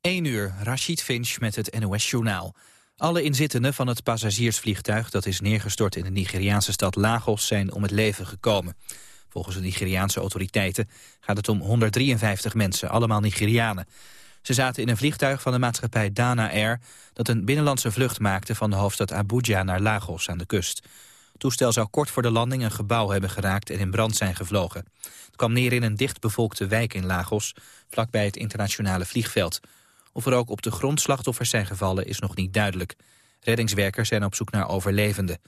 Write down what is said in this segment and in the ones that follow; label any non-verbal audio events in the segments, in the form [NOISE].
1 uur, Rashid Finch met het NOS-journaal. Alle inzittenden van het passagiersvliegtuig dat is neergestort in de Nigeriaanse stad Lagos zijn om het leven gekomen. Volgens de Nigeriaanse autoriteiten gaat het om 153 mensen, allemaal Nigerianen. Ze zaten in een vliegtuig van de maatschappij Dana Air... dat een binnenlandse vlucht maakte van de hoofdstad Abuja naar Lagos aan de kust. Het toestel zou kort voor de landing een gebouw hebben geraakt en in brand zijn gevlogen. Het kwam neer in een dichtbevolkte wijk in Lagos, vlakbij het internationale vliegveld. Of er ook op de grond slachtoffers zijn gevallen is nog niet duidelijk. Reddingswerkers zijn op zoek naar overlevenden.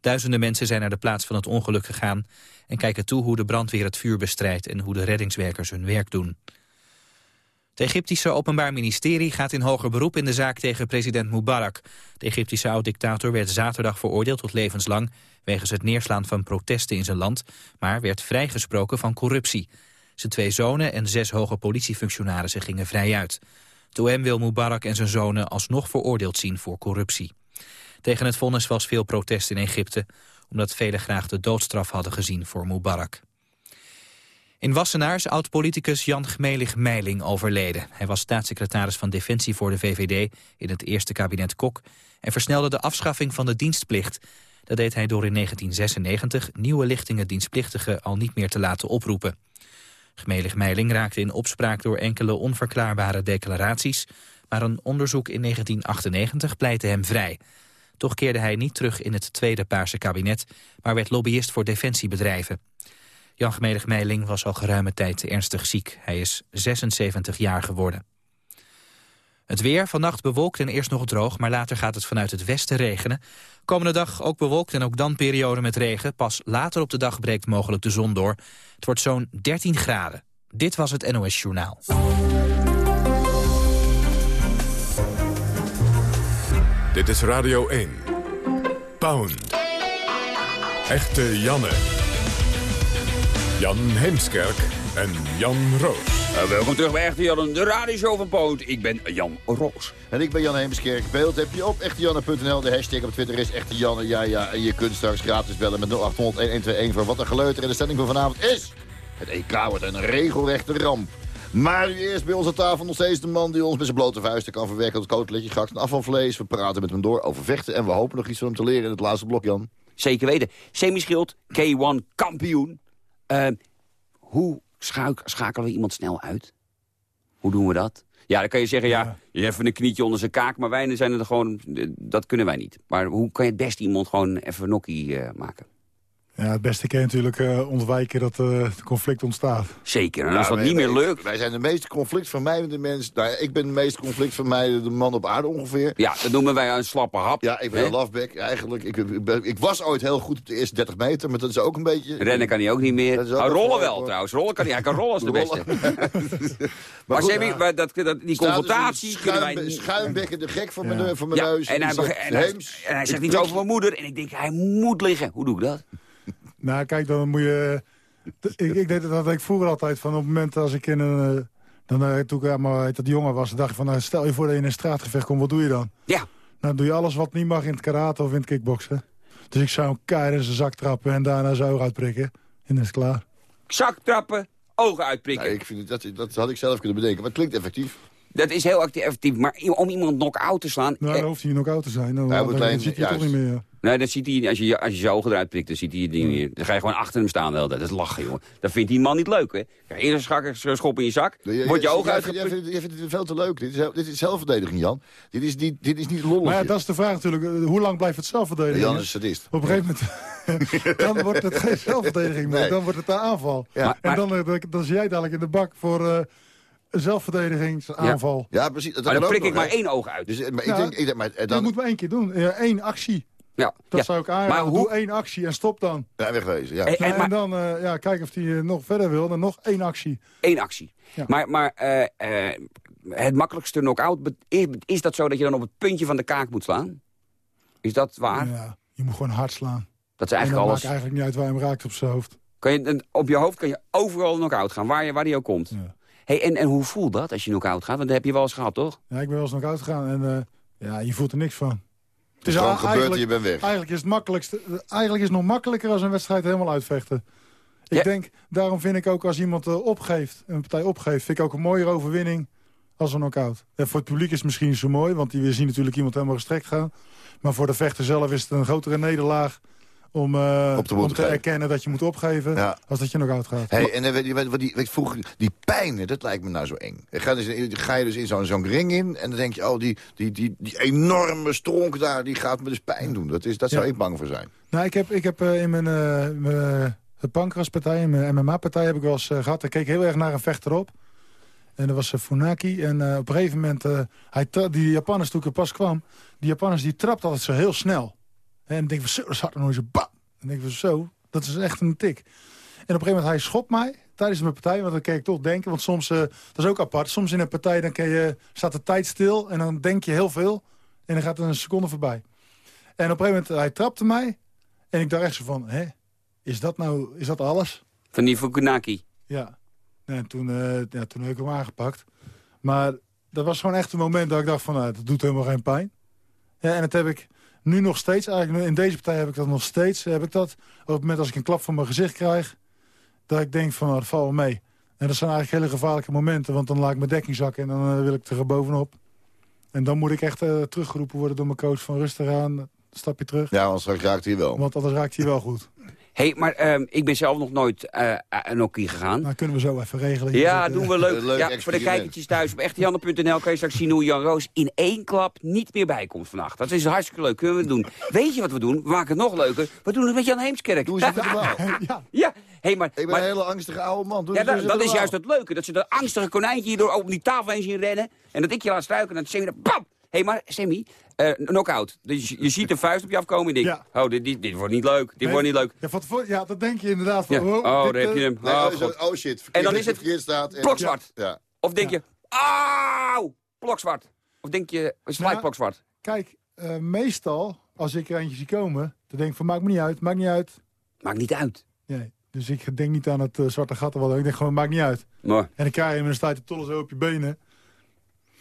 Duizenden mensen zijn naar de plaats van het ongeluk gegaan... en kijken toe hoe de brandweer het vuur bestrijdt... en hoe de reddingswerkers hun werk doen. Het Egyptische Openbaar Ministerie gaat in hoger beroep in de zaak tegen president Mubarak. De Egyptische oud-dictator werd zaterdag veroordeeld tot levenslang... wegens het neerslaan van protesten in zijn land... maar werd vrijgesproken van corruptie. Zijn twee zonen en zes hoge politiefunctionarissen gingen vrij uit. OM wil Mubarak en zijn zonen alsnog veroordeeld zien voor corruptie. Tegen het vonnis was veel protest in Egypte... omdat velen graag de doodstraf hadden gezien voor Mubarak. In Wassenaar is oud-politicus Jan Gmelig Meiling overleden. Hij was staatssecretaris van Defensie voor de VVD in het eerste kabinet Kok... en versnelde de afschaffing van de dienstplicht. Dat deed hij door in 1996 nieuwe lichtingen dienstplichtigen al niet meer te laten oproepen. Gmelig Meiling raakte in opspraak door enkele onverklaarbare declaraties... maar een onderzoek in 1998 pleitte hem vrij. Toch keerde hij niet terug in het tweede Paarse kabinet... maar werd lobbyist voor defensiebedrijven. Jan Gmelig Meiling was al geruime tijd ernstig ziek. Hij is 76 jaar geworden. Het weer, vannacht bewolkt en eerst nog droog, maar later gaat het vanuit het westen regenen. Komende dag ook bewolkt en ook dan periode met regen. Pas later op de dag breekt mogelijk de zon door. Het wordt zo'n 13 graden. Dit was het NOS Journaal. Dit is Radio 1. Pound. Echte Janne. Jan Heemskerk en Jan Roos. Uh, welkom terug bij Echte Jan, de radioshow van Poont. Ik ben Jan Roos. En ik ben Jan Heemskerk. Beeld heb je op echtejanne.nl. De hashtag op Twitter is Echte Janne. Ja, ja. En je kunt straks gratis bellen met 0800-1121 voor wat een geleuter. En de stelling van vanavond is... Het EK wordt een regelrechte ramp. Maar nu eerst bij onze tafel nog steeds de man die ons met zijn blote vuisten kan verwerken tot koteletje, gehakt en afvalvlees. We praten met hem door over vechten en we hopen nog iets van hem te leren in het laatste blok, Jan. Zeker weten. Semischild, K1 kampioen. Uh, hoe schakelen we iemand snel uit? Hoe doen we dat? Ja, dan kan je zeggen, ja, je even een knietje onder zijn kaak, maar wij zijn er gewoon, dat kunnen wij niet. Maar hoe kan je het best iemand gewoon even een nokkie uh, maken? Ja, het beste kan je natuurlijk uh, ontwijken dat uh, het conflict ontstaat. Zeker, en als dat niet meer lukt... Wij zijn de meest conflictvermijdende mensen. Nou, ik ben de meest conflictvermijdende man op aarde ongeveer. Ja, dat noemen wij een slappe hap. Ja, ik ben een loveback eigenlijk. Ik, ik, ik, was ooit heel goed op de eerste 30 meter, maar dat is ook een beetje... Rennen kan hij ook niet meer. Ook ah, rollen wel trouwens. Rollen kan hij. Hij kan rollen als de beste. [LAUGHS] [LAUGHS] maar, maar, goed, maar dat, dat, die confrontatie... Dus schuim, wij... Schuimbekken de gek voor ja. mijn, voor mijn ja, neus. En hij, en, hij, en hij zegt iets over mijn moeder. En ik denk, hij moet liggen. Hoe doe ik dat? Nou, kijk, dan moet je... ik, ik deed dat ik vroeger altijd van op het moment als ik in een... Eh, dan, uh, toen ik maar dat jongen was, dacht ik van... Nou, stel je voor dat je in een straatgevecht komt, wat doe je dan? Ja. Nou, doe je alles wat niet mag in het karate of in het kickboksen. Dus ik zou een keihard in zijn zak trappen en daarna zijn ogen uitprikken. En dan is het klaar. Zak trappen, ogen uitprikken. Nou, ik vind dat, dat had ik zelf kunnen bedenken, maar het klinkt effectief. Dat is heel effectief, maar om iemand knock-out te slaan... Nou, dan hoeft hij knock-out te zijn. Nou, dan, dan, ziet hij toch niet meer. Nee, dat ziet hij, als je, als je zijn ogen eruit prikt, dan ziet hij het niet meer. Dan ga je gewoon achter hem staan wel. Dat is lachen, jongen. Dat vindt die man niet leuk, hè. Eerst een schop in je zak, nee, word je ogen uitgeprikt. Je, je, vindt het veel te leuk. Dit is, dit is zelfverdediging, Jan. Dit is niet, dit is niet lollig. Maar ja, dat is de vraag natuurlijk. Eh, hoe lang blijft het zelfverdediging? Jan is sadist. Op een gegeven moment... [LAUGHS] dan wordt het geen zelfverdediging meer. Dan wordt het een aanval. Ja, en dan, eh, dan, zie jij dadelijk in de bak voor... Uh, zelfverdedigingsaanval. Ja, ja precies. Dat maar dan prik ik maar één oog uit. Dus, maar ik denk, ik, maar, dan... Dat moet maar één keer doen. Eén actie. Ja, dat zou ik aanraden. Maar hoe... Doe één actie en stop dan. Ja, wegwezen. Ja. En, en, dan uh, ja, kijken of hij uh, nog verder wil. Dan nog één actie. Eén actie. Ja. Maar, maar uh, het makkelijkste knock-out, is, is dat zo dat je dan op het puntje van de kaak moet slaan? Is dat waar? Ja, je moet gewoon hard slaan. Dat is eigenlijk en alles. maakt eigenlijk niet uit waar je hem raakt op zijn hoofd. Kan je, op je hoofd kan je overal knock-out gaan, waar, je, waar die ook komt. Ja. Hey, en, en hoe voelt dat als je knock-out gaat? Want dat heb je wel eens gehad, toch? Ja, ik ben wel eens knock-out gegaan en ja, je voelt er niks van. Het is gewoon gebeurd en je bent weg. Eigenlijk is het makkelijkste. Eigenlijk is het nog makkelijker als een wedstrijd helemaal uitvechten. Ik denk, daarom vind ik ook als iemand uh, opgeeft, een partij opgeeft, vind ik ook een mooiere overwinning als een knock-out. En voor het publiek is het misschien niet zo mooi, want die zien natuurlijk iemand helemaal gestrekt gaan. Maar voor de vechter zelf is het een grotere nederlaag om, uh, de om te erkennen dat je moet opgeven... Ja. als dat je knock-out gaat. Hey, en eh, weet je wat, die, weet je, vroeger, die pijn, dat lijkt me nou zo eng. Ga, je dus, in- ga je dus in zo'n zo'n ring in en dan denk je... oh, die, die, die, die enorme stronk daar, die gaat me dus pijn doen. Dat, is, dat zou ik bang voor zijn. Nou, ik heb, ik heb eh, in mijn, eh mijn uh, pankraspartij, in mijn MMA-partij heb ik wel eens eh, gehad. Ik keek heel erg naar een vechter op. En dat was eh, Funaki. En eh, op een gegeven moment, eh, hij die Japanners toen ik er pas kwam... die Japanners die trapt altijd zo heel snel. En dan denk ik van zo, dat dan hoor je zo bam. Dan denk ik van zo, dat is echt een tik. En op een gegeven moment, hij schopt mij tijdens mijn partij. Want dan kan ik toch denken, want soms, eh, dat is ook apart. Soms in een partij dan kan je, staat de tijd stil en dan denk je heel veel. En dan gaat er een seconde voorbij. En op een gegeven moment, hij trapte mij. En ik dacht echt zo van, hè, is dat nou, is dat alles? Van die Fukunaki. Ja. En toen, eh, ja, toen heb ik hem aangepakt. Maar dat was gewoon echt een moment dat ik dacht van, nou, dat doet helemaal geen pijn. Ja, en dat heb ik nu nog steeds, eigenlijk in deze partij heb ik dat nog steeds. Heb ik dat, op het moment als ik een klap voor mijn gezicht krijg, dat ik denk van, nou, dat valt wel mee. En dat zijn eigenlijk hele gevaarlijke momenten, want dan laat ik mijn dekking zakken en dan eh, wil ik er bovenop. En dan moet ik echt eh, teruggeroepen worden door mijn coach van rustig aan, een stapje terug. Ja, want straks raakt hij wel. Want anders raakt hij wel goed. Hey, maar ehm, ik ben zelf nog nooit eh een hockey gegaan. Nou, kunnen we zo even regelen. Ja, Dat, eh, doen we [LAUGHS] leuk. Ja, voor de kijkertjes thuis op echtejanne.nl kan je straks zien hoe Jan Roos in één klap niet meer bijkomt vannacht. Dat is hartstikke leuk. Kunnen we doen. Weet je wat we doen? We maken het nog leuker. We doen het met Jan Heemskerk. Doe eens even normaal. [LAUGHS] Ja, Ja, hey, maar, Ik ben maar een hele angstige oude man. Doe ja, dat, is juist het leuke. Dat ze dat angstige konijntje hierdoor op die tafel heen zien rennen. En dat ik je laat struiken en dat Sammy dan bam! Hé, hey, maar Sammy, eh knock-out. Dus je ziet een vuist op je afkomen en je denkt... [LAUGHS] Oh, dit, dit, dit wordt niet leuk. Dit Nee, wordt niet leuk. Ja, van tevoren- ja, dat denk je inderdaad. Van, Ja. Oh, dit, daar heb je hem. Nee, Oh, God. shit. En dan is het staat. en- Plokswart. Ja. Of denk je... Auw! Plokswart. Of denk je... Het Nou, gelijk plokswart? Kijk, eh, meestal, als ik er eentje zie komen, dan denk ik van, maakt me niet uit, maakt niet uit. Maakt niet uit. Nee, dus ik denk niet aan het eh, zwarte gat of wat dan. Ik denk gewoon, maakt niet uit. Maar, En dan krijg je hem en dan staat de tollen zo op je benen.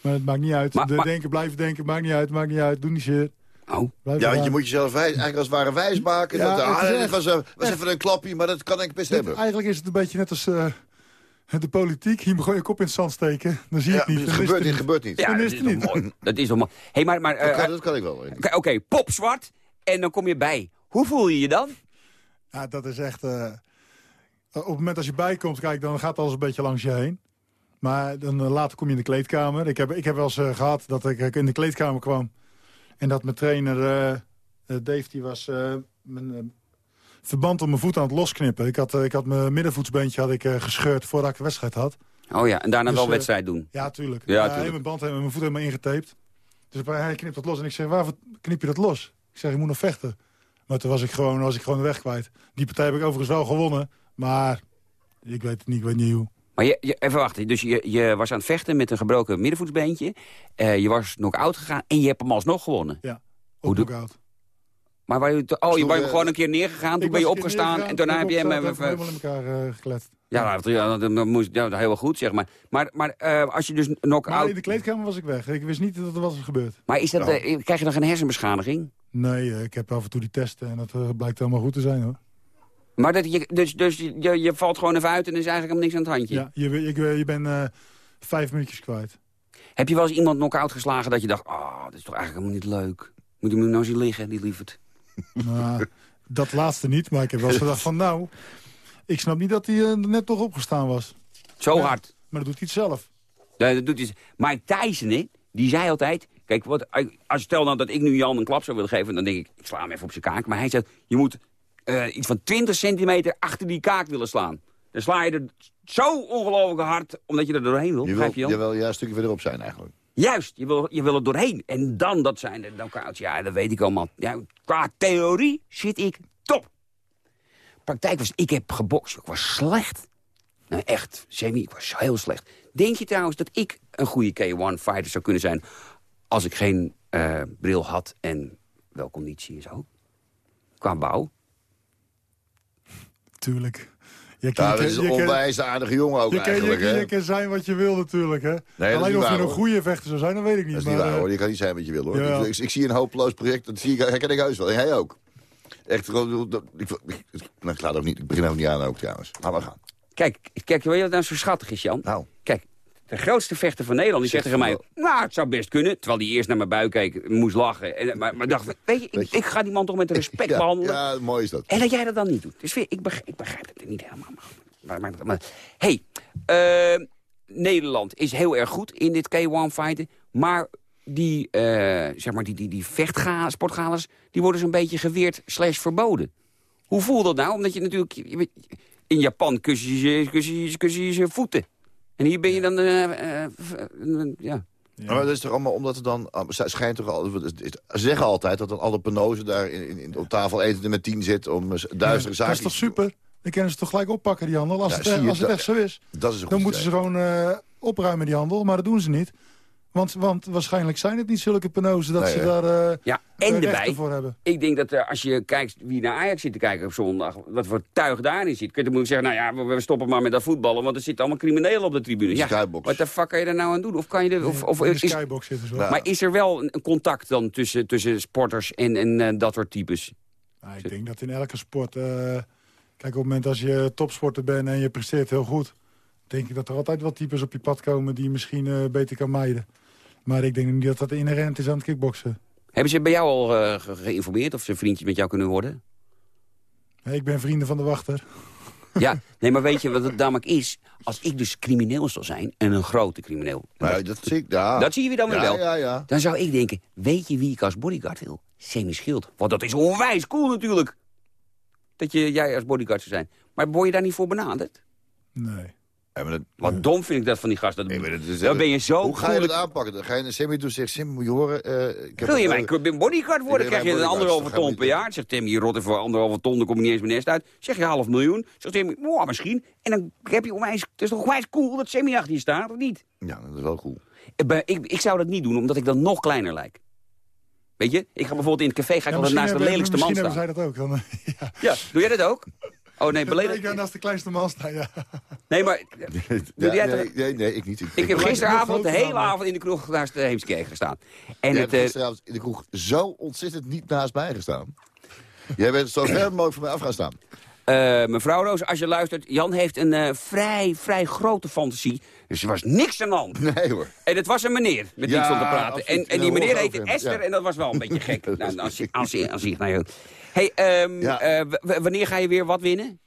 Maar het maakt niet uit. Maar- De maar- denken, blijven denken, maakt niet uit, maakt niet uit. Doe niet shit. oh. Blijf Ja, want je moet jezelf wijs, eigenlijk als het ware wijs maken. Ja, dat, ah, echt- was, eh, was even een klapje, maar dat kan ik best Dit- hebben. eigenlijk is het een beetje net als eh, de politiek. Je moet gewoon je kop in het zand steken. Dan zie je Ja, het niet. het gebeurt het niet, gebeurt niet. Ja, dat is niet. mooi. Dat is toch mooi. Hé, maar... maar eh, Dat kan, eh, dat kan ik wel. Oké, Oké, popzwart. En dan kom je bij. Hoe voel je je dan? Ja, dat is echt... eh, op het moment als je bijkomt, kijk, dan gaat alles een beetje langs je heen. Maar dan eh, later kom je in de kleedkamer. Ik heb, ik heb wel eens eh, gehad dat ik eh, in de kleedkamer kwam. En dat mijn trainer, Dave, die was mijn verband om mijn voet aan het losknippen. Ik had, ik had mijn middenvoetsbeentje had ik, gescheurd voordat ik de wedstrijd had. Oh ja, en daarna Dus, wel wedstrijd doen. Ja, tuurlijk. Ja, Ja, tuurlijk. Mijn band en mijn voet helemaal ingetaped. Dus hij knipt dat los en ik zeg, waarvoor knip je dat los? Ik zeg, je moet nog vechten. Maar toen was ik gewoon, was ik gewoon de weg kwijt. Die partij heb ik overigens wel gewonnen. Maar ik weet het niet, ik weet niet hoe. Maar je, je, even wachten. Dus je, je was aan het vechten met een gebroken middenvoetsbeentje. Eh, je was knock-out gegaan en je hebt hem alsnog gewonnen. Ja, doe- knockout. Maar waar je, oh, je bent eh, gewoon een keer neergegaan. Toen ben je opgestaan en daarna toen heb je hem opgestaan, even... helemaal in elkaar eh, gekletst. Ja, dat, ja, dat, moest, ja, heel goed, zeg maar. Maar, maar eh, als je dus Maar knock-out... in de kleedkamer was ik weg. Ik wist niet dat er was gebeurd. Maar is dat, eh, krijg je dan geen hersenbeschadiging? Nee, eh, ik heb af en toe die testen en dat eh, blijkt helemaal goed te zijn hoor. Maar dat je, dus, dus je, je valt gewoon even uit en er is eigenlijk helemaal niks aan het handje. Ja, je, je, je bent eh, vijf minuutjes kwijt. Heb je wel eens iemand knock-out geslagen dat je dacht... Oh, dat is toch eigenlijk helemaal niet leuk. Moet je me nou zien liggen, die lieverd. [LAUGHS] Nou, dat laatste niet, maar ik heb wel eens gedacht van [LAUGHS] nou... Ik snap niet dat hij eh, net toch opgestaan was. Zo Ja. hard. Maar dat doet hij het zelf. Ja, dat doet hij. Mike Tyson, hè, die zei altijd... Kijk, wat, als stel nou dat ik nu Jan een klap zou willen geven... dan denk ik, ik sla hem even op zijn kaak. Maar hij zegt, je moet eh, iets van 20 centimeter achter die kaak willen slaan. Dan sla je er zo ongelooflijk hard, omdat je er doorheen wil. Je wil, je, je wil ja, een stukje verderop zijn eigenlijk. Juist, je wil, je wil er doorheen. En dan, dat zijn de knockouts. Ja, dat weet ik allemaal. Ja, qua theorie zit ik top. Praktijk was, ik heb gebokst. Ik was slecht. Nou, echt, Sammy, ik was heel slecht. Denk je trouwens dat ik een goede K1-fighter zou kunnen zijn... als ik geen eh, bril had en wel conditie en zo? Qua bouw? Tuurlijk. Je, Ja, je- dat is een onwijs aardige jongen ook je, kan- eigenlijk, je, hè? je kan zijn wat je wil natuurlijk, hè. is Alleen of waar, je een hoor. goede vechter zou zijn, dat weet ik niet. Dat is niet maar, waar, eh, hoor. Je kan niet zijn wat je wil, hoor. Ik, ik, ik zie een hopeloos project, dat zie ik, herken ik heus wel. En hij ook. Echt, gewoon, dat- ik, ik, ik, nou, ik, laat ook niet, ik begin ook niet aan ook, trouwens. Laat maar gaan. Kijk, kijk, weet je wat nou zo schattig is, Jan? Nou, Kijk, de grootste vechter van Nederland, die zegt tegen mij... Nou, het zou best kunnen. Terwijl hij eerst naar mijn buik keek, moest lachen. En, maar, maar dacht, weet je, ik, ik ga die man toch met [LAUGHS] respect Ja, behandelen. ja, mooi is dat. En dat jij dat dan niet doet. Dus ik begrijp, ik begrijp het niet helemaal. Maar, maar, maar, hey, eh, Nederland is heel erg goed in dit K1 fighten. Maar die, eh, zeg maar die, die, die sportgalas, die worden zo'n beetje geweerd slash verboden. Hoe voelt dat nou? Omdat je natuurlijk... In Japan kussen je je- kussen je- kussen je je voeten. En hier ben je dan... eh, eh, eh, ja. Maar dat is toch allemaal omdat er dan... ah, Ze schijnt toch al, ze zeggen altijd dat dan alle penozen daar in, in, in- op tafel eten met tien zit om duistere zaken... Dat is toch super? Dan kunnen ze toch gelijk oppakken, die handel. Als, Ja, het, als het echt zo is. Dat is een Dan moeten ze gewoon eh, opruimen, die handel. Maar dat doen ze niet. Want, want waarschijnlijk zijn het niet zulke penozen dat Nee, ze daar eh ja, eh, en erbij... voor hebben. Ik denk dat eh, als je kijkt wie naar Ajax zit te kijken op zondag... wat voor tuig daarin zit... kun je dan zeggen, nou ja, we, we stoppen maar met dat voetballen... want er zitten allemaal criminelen op de tribune. De Ja, skybox. wat de fuck kan je daar nou aan doen? Of kan je er, of, of, in de is, skybox zitten ze wel. Ja. maar is er wel een, contact dan tussen, tussen sporters en, en dat soort types? Nou, ik denk dat in elke sport... eh, kijk, op het moment als je topsporter bent en je presteert heel goed... denk ik dat er altijd wel types op je pad komen die je misschien beter kan mijden. Maar ik denk niet dat dat inherent is aan het kickboksen. Hebben ze bij jou al eh, ge- geïnformeerd of ze vriendjes met jou kunnen worden? Ik ben vrienden van de wachter. [LAUGHS] Ja, nee, maar weet je wat het namelijk is? Als ik dus crimineel zou zijn, en een grote crimineel... Maar dat zie ik, ja. Dat zie je dan weer ja, wel. Ja, ja. Dan zou ik denken, weet je wie ik als bodyguard wil? Semi Schild. Want dat is onwijs cool natuurlijk. Dat je, jij als bodyguard zou zijn. Maar word je daar niet voor benaderd? Nee. Ja, maar dat- Wat dom vind ik dat van die maar dat is- dan ben je zo... Hoe ga je dat aanpakken? Dan ga je naar Sammy toe en zegt... Sim, moet je horen... eh, ik heb Wil je een- mijn bodyguard worden? Ik ben krijg je een anderhalve ton per jaar. Zegt Tim, je rot voor anderhalve ton, dan kom ik niet eens mijn nest uit. Zeg je half miljoen. Zegt Tim, wow, misschien. En dan heb je onwijs... Het is toch onwijs cool dat Sammy achter je staat, of niet? Ja, dat is wel cool. Ik, ben- ik, ik zou dat niet doen, omdat ik dan nog kleiner lijk. Weet je? Ik ga bijvoorbeeld in het café ga ik Ja, altijd misschien naast de lelijkste man Misschien staan. zij dat ook. Dan, [LAUGHS] ja. Ja, doe jij dat ook? Oh nee, Ik beleden. ga naast de kleinste man staan, ja. Nee, maar [LAUGHS] Ja, jij nee, nee, nee, ik niet. ik heb gisteravond de hele avond in de kroeg naast de Heemskerk gestaan. En Jij het, hebt eh, gisteravond in de kroeg zo ontzettend niet naast mij gestaan. Jij bent zo ver mogelijk van mij af gaan staan. eh, mevrouw Roos, als je luistert, Jan heeft een eh, vrij, vrij grote fantasie. Dus er was niks aan de hand. Nee hoor. En het was een meneer met wie ik Ja, stond te praten. En, en die meneer heette Esther ja. en dat was wel een beetje gek. [LAUGHS] nou, als, je- als, je- als ik naar je... Hey, ehm, Ja. eh, wanneer ga je weer wat winnen?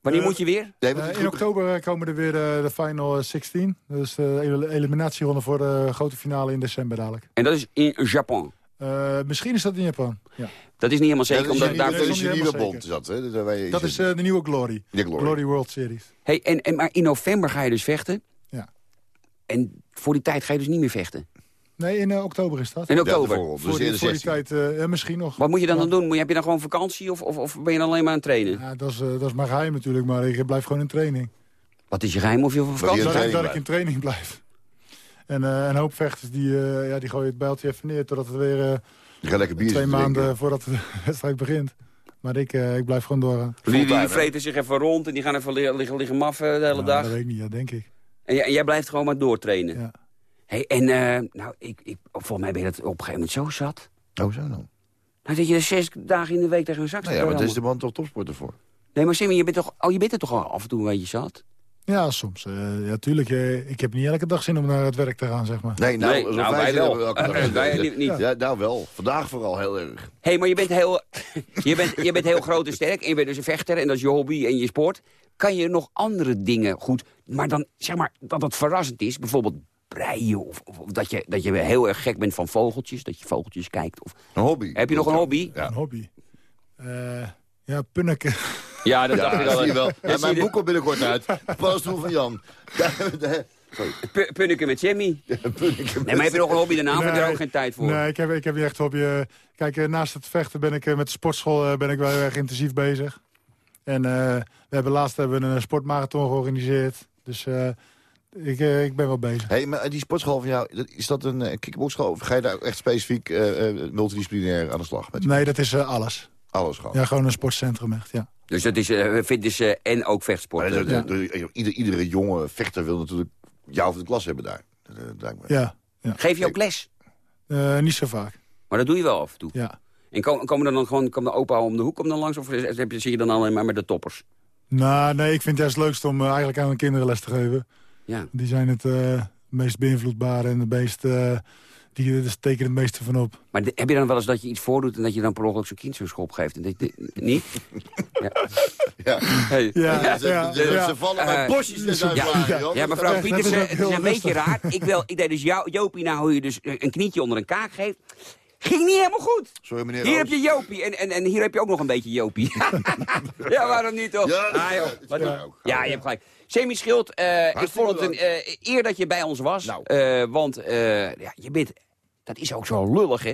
Wanneer Eh, moet je weer? Nee, Eh, in oktober komen er weer de final eh, 16. Dus de eliminatieronde voor de grote finale in december dadelijk. En dat is in Japan. Eh, misschien is dat in Japan. Ja. Dat is niet helemaal Ja, zeker, dat is omdat daar... is niet nieuwe bond. Dat, hè? Dat, waar je- Dat is eh, de nieuwe Glory. Ja, Glory. World Series. Hey, en, en, maar in november ga je dus vechten. Ja. En voor die tijd ga je dus niet meer vechten. Nee, in eh, oktober is dat. In Ja, oktober. bijvoorbeeld. Dus voor, die, eerder voor die 16. tijd eh, eh, misschien nog. Wat moet je dan, Ja. dan doen? Moet je- Heb je dan gewoon vakantie of, of, of ben je dan alleen maar aan het trainen? Ja, dat, is, dat is mijn geheim natuurlijk, maar ik blijf gewoon in training. Wat is je geheim of je op vakantie Dat, training dat ik in training blijf. En eh, een hoop vechters die, eh, ja, die gooien het bijltje even neer... totdat het weer eh, twee maanden drinken. voordat de [LAUGHS] wedstrijd begint. Maar ik, eh, ik blijf gewoon doorgaan. Die, die vreten zich even rond en die gaan even liggen, liggen, liggen maffen de hele Ja, dag. Dat weet ik niet, ja, denk ik. En jij, en jij blijft gewoon maar doortrainen. Ja. Hey, en eh, nou, ik, ik, volgens mij ben je dat op een gegeven moment zo zat. Oh, zo dan. Nou, dat je er zes dagen in de week tegen een zak Nou ja, maar daar is de man toch topsporter voor. Nee, maar Simon, je bent toch, oh, je bent er toch al af en toe een beetje zat? Ja, soms. eh, ja, tuurlijk. eh, ik heb niet elke dag zin om naar het werk te gaan, zeg maar. Nee, nou, Nee, nou, vijf wij wel. we. [LAUGHS] Wij niet- niet. Ja, nou wel. Vandaag vooral heel erg. hey, maar je bent, heel, je, bent, je bent heel groot en sterk. En je bent dus een vechter en dat is je hobby en je sport. Kan je nog andere dingen goed... Maar dan, zeg maar, dat het verrassend is. Bijvoorbeeld breien of, of, of dat, je, dat je heel erg gek bent van vogeltjes. Dat je vogeltjes kijkt. Of, Een hobby. heb je nog een hobby? Ja. Een hobby. Eh, ja, punniken. Ja, dat Ja, dacht ik al. zie je wel. Ja, mijn boek komt binnenkort uit. Paddenstoel van Jan. Sorry. Pu- Punniken met Jimmy. Punniken Nee, maar heb je nog een hobby daarna? Of heb je er Nee. ook geen tijd voor? Nee, ik heb, ik heb niet echt hobby. eh, Kijk, eh, naast het vechten ben ik met de sportschool ben ik wel heel erg intensief bezig. En eh, we hebben laatst hebben we een sportmarathon georganiseerd. Dus eh, ik, eh, ik ben wel bezig. Hey, maar die sportschool van jou, is dat een uh, kickboxschool? Of ga je daar echt specifiek eh, eh, multidisciplinair aan de slag met Nee, dat is eh, alles. alles gewoon? Ja, gewoon een sportcentrum echt, ja. Dus dat is eh, fitness eh, en ook vechtsport. Dat Ja. ieder, iedere jonge vechter wil natuurlijk jou voor de klas hebben daar. Eh, me. Ja, Geef je ook les? Eh, niet zo vaak. Maar dat doe je wel af en toe. Ja. En kom- komen er dan gewoon, komt de opa om de hoek om dan langs? Of heb je, zie je dan alleen maar met de toppers? Nou, nee, ik vind het juist het leukst om eigenlijk aan mijn kinderen les te geven. Ja. Die zijn het eh, meest beïnvloedbare en de meest... eh, die die steken het meeste van op. Maar de- heb je dan wel eens dat je iets voordoet... en dat je dan per ongeluk zo'n kind zo'n schop geeft? En dat je, niet? [LAUGHS] Ja. Ja. Hey. Ja, Ja, ze, ja, ze- vallen bij Eh, bosjes en Ja, ja, mevrouw ook het is een beetje raar. Ik, wil, ik deed dus jou, Jopie nou hoe je dus een knietje onder een kaak geeft. Ging niet helemaal goed. Sorry, meneer Hier heb je Jopie en, en, en hier heb je ook nog een beetje Jopie. [LAUGHS] [LAUGHS] ja, waarom niet toch? Ja, ah, joh. Wat- ja. ook. je hebt gelijk. Semi Schild, eh, ik vond het een eh, eer dat je bij ons was. Nou. Eh, want ja, je bent, dat is ook zo lullig hè.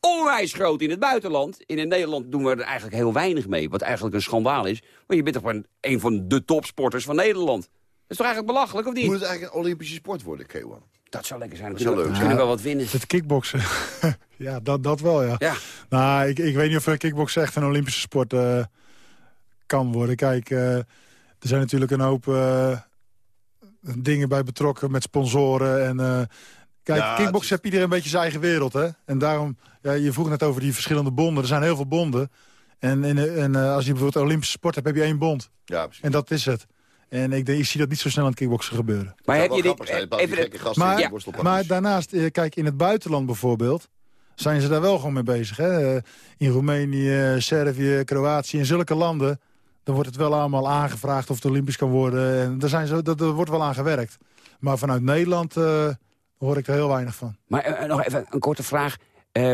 Onwijs groot in het buitenland. In het Nederland doen we er eigenlijk heel weinig mee. Wat eigenlijk een schandaal is. Maar je bent toch gewoon een van de topsporters van Nederland. Dat is toch eigenlijk belachelijk, of niet? Moet het eigenlijk een Olympische sport worden, K1? Dat zou lekker zijn. Dat zou kunnen we- leuk kunnen we zijn. wel wat winnen. Het kickboksen. [LAUGHS] ja, dat, dat wel, ja. Ja. Nou, ik, ik weet niet of kickboksen echt een Olympische sport eh, kan worden. Kijk, eh, er zijn natuurlijk een hoop eh, dingen bij betrokken met sponsoren. En, eh, kijk, Ja, kickboksen is- heeft iedereen een beetje zijn eigen wereld. Hè? En daarom, ja, je vroeg net over die verschillende bonden. Er zijn heel veel bonden. En, en, en eh, als je bijvoorbeeld Olympische sport hebt, heb je één bond. Ja, precies. En dat is het. En ik, denk, ik zie dat niet zo snel aan het kickboksen gebeuren. Maar heb je dit... grappig zijn, een paar even die gekke gasten in Maar, maar daarnaast, eh, kijk, in het buitenland bijvoorbeeld... zijn ze daar wel gewoon mee bezig. Hè? Eh, In Roemenië, Servië, Kroatië, in zulke landen... dan wordt het wel allemaal aangevraagd of het Olympisch kan worden. En daar, zijn ze, dat, er wordt wel aan gewerkt. Maar vanuit Nederland eh, hoor ik er heel weinig van. Maar nog even een korte vraag. Eh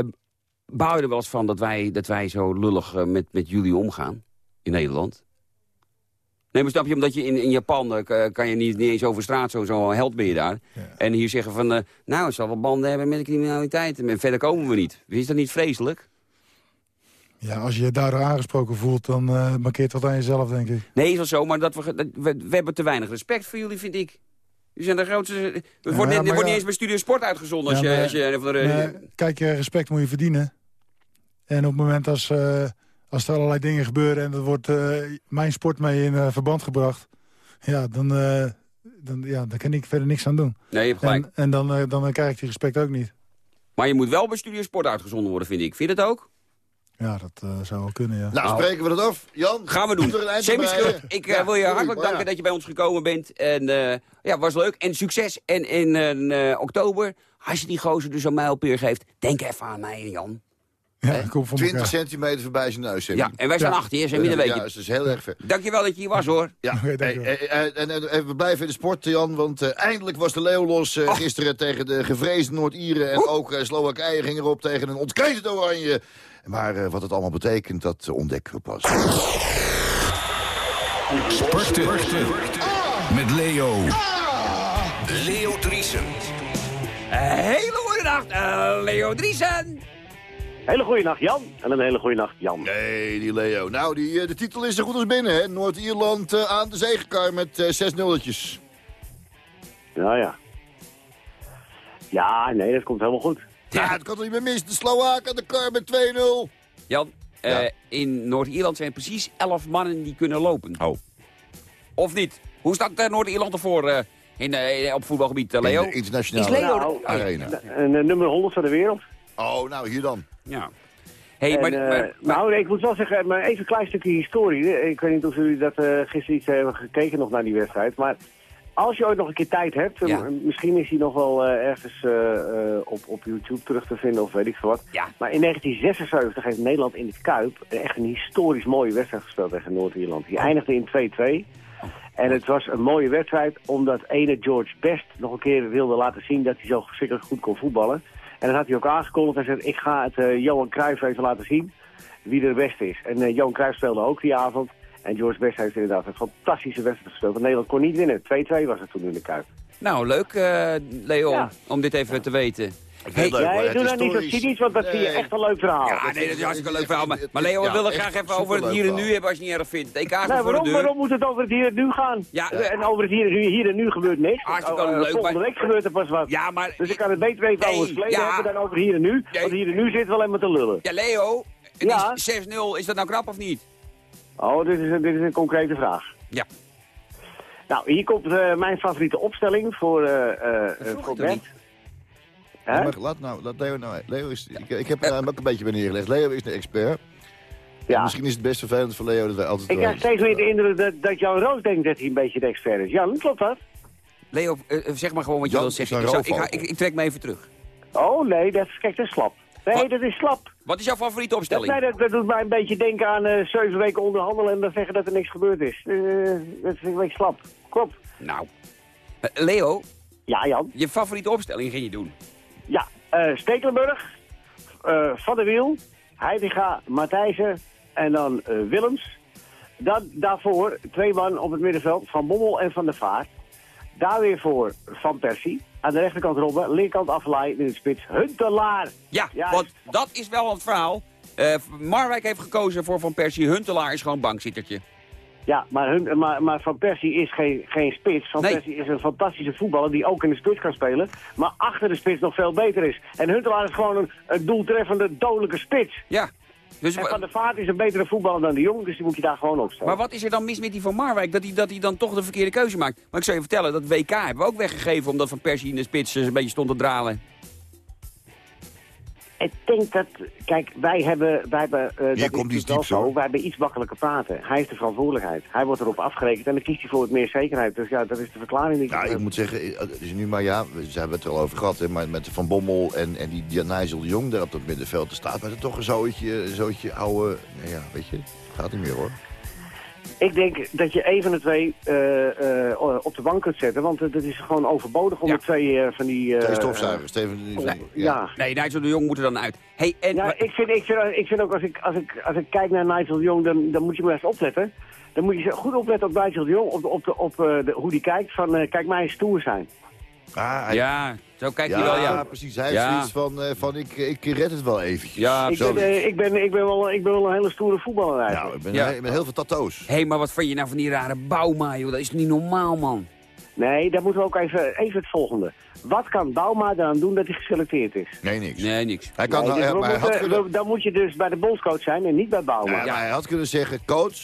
bouw je er wel eens van dat wij, dat wij zo lullig met, met jullie omgaan? In Nederland? Nee, maar snap je, omdat je in, in Japan eh, k- kan je niet, niet eens over straat, zo, zo held ben je daar. En hier zeggen van, eh, nou, het zal wel banden hebben met de criminaliteit. En verder komen we niet. Is dat niet vreselijk? Ja, als je je daardoor aangesproken voelt, dan eh markeert wat aan jezelf, denk ik. Nee, is wel zo, maar dat we, dat, we, we hebben te weinig respect voor jullie, vind ik. Jullie zijn de grootste... Het wordt, het wordt ja. niet eens bij Studio Sport uitgezonden als, Ja, je, maar- als je. Nee, kijk, eh, respect moet je verdienen. En op het moment als, eh, als er allerlei dingen gebeuren... en er wordt eh, mijn sport mee in eh, verband gebracht... ja, dan, eh, dan, ja, dan kan ik verder niks aan doen. Nee, je hebt gelijk. En, en dan, eh, dan krijg ik die respect ook niet. Maar je moet wel bij Studio Sport uitgezonden worden, vind ik. Vind je dat ook? Ja, dat zou wel kunnen, ja. Nou, spreken we dat af. Jan, Gaan we doe doen. Semi ik Ja, wil je sorry, hartelijk danken ja. dat je bij ons gekomen bent. En eh, ja, was leuk. En succes. En in eh, oktober, als je die gozer dus een mijlpeer geeft... denk even aan mij en Jan. Ja, ik kom voor 20 elkaar. centimeter voorbij zijn neus. Ja, en wij zijn Ja. achter je, dat weet Ja, je. dat is heel erg ver. Dankjewel dat je hier was, hoor. Ja, [LAUGHS] Oké, dank hey, je wel. eh, en, en, en we blijven in de sport, Jan, want eh, eindelijk was de leeuw los eh, gisteren tegen de gevreesde Noord-Ieren. En ook eh, Slowakije ging erop tegen een ontketend oranje. Maar wat het allemaal betekent, dat ontdekken we pas. Sporten. Met Leo. Leo Driesen. Hele goede nacht, eh, Leo Driesen. Hele goede nacht Jan en een hele goede nacht Jan. Nee, die Leo. Nou, die, eh, de titel is zo goed als binnen, hè. Noord-Ierland eh, aan de zegekar met eh, zes nulletjes. Ja, ja. Ja, nee, dat komt helemaal goed. Ja, het kan toch niet meer mis. De Slowaken aan de kar met 2-0. Jan, eh, Ja. in Noord-Ierland zijn precies 11 mannen die kunnen lopen. Oh. Of niet? Hoe staat Noord-Ierland ervoor eh, in, op voetbalgebied, Leo? In de internationale Is Leo- Nou, arena. Een, nummer 100 van de wereld. Oh, nou, hier dan. Ja. Hey, En, maar, eh, maar- maar- nou, nee, ik moet wel zeggen, maar even een klein stukje historie. Ik weet niet of jullie dat eh, gisteren iets hebben gekeken nog naar die wedstrijd. Maar als je ooit nog een keer tijd hebt, Ja. misschien is die nog wel eh, ergens eh, eh, op, op YouTube terug te vinden of weet ik veel wat. Ja. Maar in 1976 heeft Nederland in de Kuip echt een historisch mooie wedstrijd gespeeld tegen Noord-Ierland. Die eindigde in 2-2. En het was een mooie wedstrijd omdat ene George Best nog een keer wilde laten zien dat hij zo verschrikkelijk goed kon voetballen. En dan had hij ook aangekondigd en zei, ik ga het eh, Johan Cruijff even laten zien wie er de beste is. En eh, Johan Cruijff speelde ook die avond. En George Best heeft inderdaad een fantastische wedstrijd gespeeld. Want Nederland kon niet winnen. 2-2 was het toen in de Kuip. nou, leuk, eh, Leon, Ja. om dit even te weten. Het leuk. Nee, doe dat niet zo historisch. cynisch, want dat vind je echt een leuk verhaal. ja, nee, dat is hartstikke leuk verhaal. Maar, maar Leo, we willen graag even over het hier en nu hebben als je het niet erg vindt. Nee, de waarom, deur. waarom moet het over het hier en nu gaan? Ja. en over het hier, hier, hier en nu gebeurt niks. Hartstikke Oh, eh, leuk, Volgende week gebeurt er pas wat. Ja, maar... Dus ik kan het beter even Nee, over het verleden ja. hebben dan over hier en nu. Nee. Want hier en nu zit wel helemaal te lullen. Ja, Leo, het Ja. is 6-0. Is dat nou knap of niet? Oh, dit is, een, dit is een concrete vraag. Ja. Nou, hier komt eh, mijn favoriete opstelling voor, eh eh, eh, voor Bert. Hè? Laat nou, laat Leo nou. Leo is, ik, ik heb hem ook een beetje bij neergelegd. Leo is de expert. Ja. Misschien is het best vervelend voor Leo dat wij altijd... Ik krijg steeds meer de indruk dat, dat Jan Roos denkt dat hij een beetje de expert is. Jan, klopt dat? Leo, eh, eh, zeg maar gewoon wat je Jan wilt zeggen. Ik, zou- ik, ga- ik, ik trek me even terug. Oh nee, dat is, kijk, dat is slap. Nee, Wat? dat is slap. Wat is jouw favoriete Dat, opstelling? nee, dat, dat doet mij een beetje denken aan eh, zeven weken onderhandelen en dan zeggen dat er niks gebeurd is. Eh, dat is een beetje slap. Klopt. Nou, Leo, Ja, Jan. je favoriete opstelling ging je doen. Ja, eh Stekelenburg, eh, Van der Wiel, Heitinga, Matthijsen en dan eh, Willems. Dan, daarvoor twee man op het middenveld, Van Bommel en Van der Vaart. Daar weer voor Van Persie. Aan de rechterkant Robben, linkerkant Aflaai, in de spits Huntelaar. Ja, Ja, want dat is wel het verhaal. Marwijk heeft gekozen voor Van Persie. Huntelaar is gewoon bankzittertje. Ja, maar, hun, maar, maar Van Persie is geen, geen spits. Van Nee. Persie is een fantastische voetballer die ook in de spits kan spelen. Maar achter de spits nog veel beter is. En Huntelaar is gewoon een, een doeltreffende, dodelijke spits. Ja. Dus, En Van der Vaart is een betere voetballer dan de Jong, dus die moet je daar gewoon opstellen. maar wat is er dan mis met die van Marwijk? Dat hij, dat dan toch de verkeerde keuze maakt. Maar ik zou je vertellen, dat WK hebben we ook weggegeven... omdat Van Persie in de spits eh, een beetje stond te dralen. Ik denk dat, kijk, wij hebben, wij hebben dat is komt wel dieps, zo, wij hebben iets makkelijker praten. Hij heeft de verantwoordelijkheid. Hij wordt erop afgerekend en dan kiest hij voor het meer zekerheid. Dus ja, dat is de verklaring die ik Ja, heb. ik moet zeggen, eh, is nu maar ja, we ze hebben het er al over gehad, hè, maar met Van Bommel en, en die, die Nigel de Jong daar op dat middenveld, er staat maar er toch een zootje, zootje oude, nou ja, weet je, gaat niet meer hoor. Ik denk dat je een van de twee eh, eh, op de bank kunt zetten, want het is gewoon overbodig om Ja. de twee eh, van die... eh, Twee stofzuigers, Steven. ja. ja. Nee, Nigel de Jong moet er dan uit. Hey, en, Ja, ik vind, ik vind, ik vind ook als ik, als, ik, als ik kijk naar Nigel de Jong, dan, dan moet je maar eens opletten. Dan moet je goed opletten op Nigel de Jong, op, de, op, de, op eh, de, hoe die kijkt van eh, kijk mij eens stoer zijn. Ah, hij- ja, zo kijkt ja, hij wel, ja. precies. Hij heeft Ja. zoiets van, eh, van ik, ik red het wel eventjes. Ja, Ik ben, eh, ik, ben, ik, ben wel, ik ben wel een hele stoere voetballer eigenlijk. Nou, ik ben, Ja. he- met heel veel tattoos. Hé, hey, maar wat vind je nou van die rare Bauma, joh? Dat is niet normaal, man. Nee, daar moeten we ook even, even het volgende. Wat kan Bauma eraan doen dat hij geselecteerd is? Nee, niks. Nee, niks. Hij kan, Nee, dus ja, we maar hij had kunnen, dan moet je dus bij de bondscoach zijn en niet bij Bauma. ja, maar hij had kunnen zeggen, coach,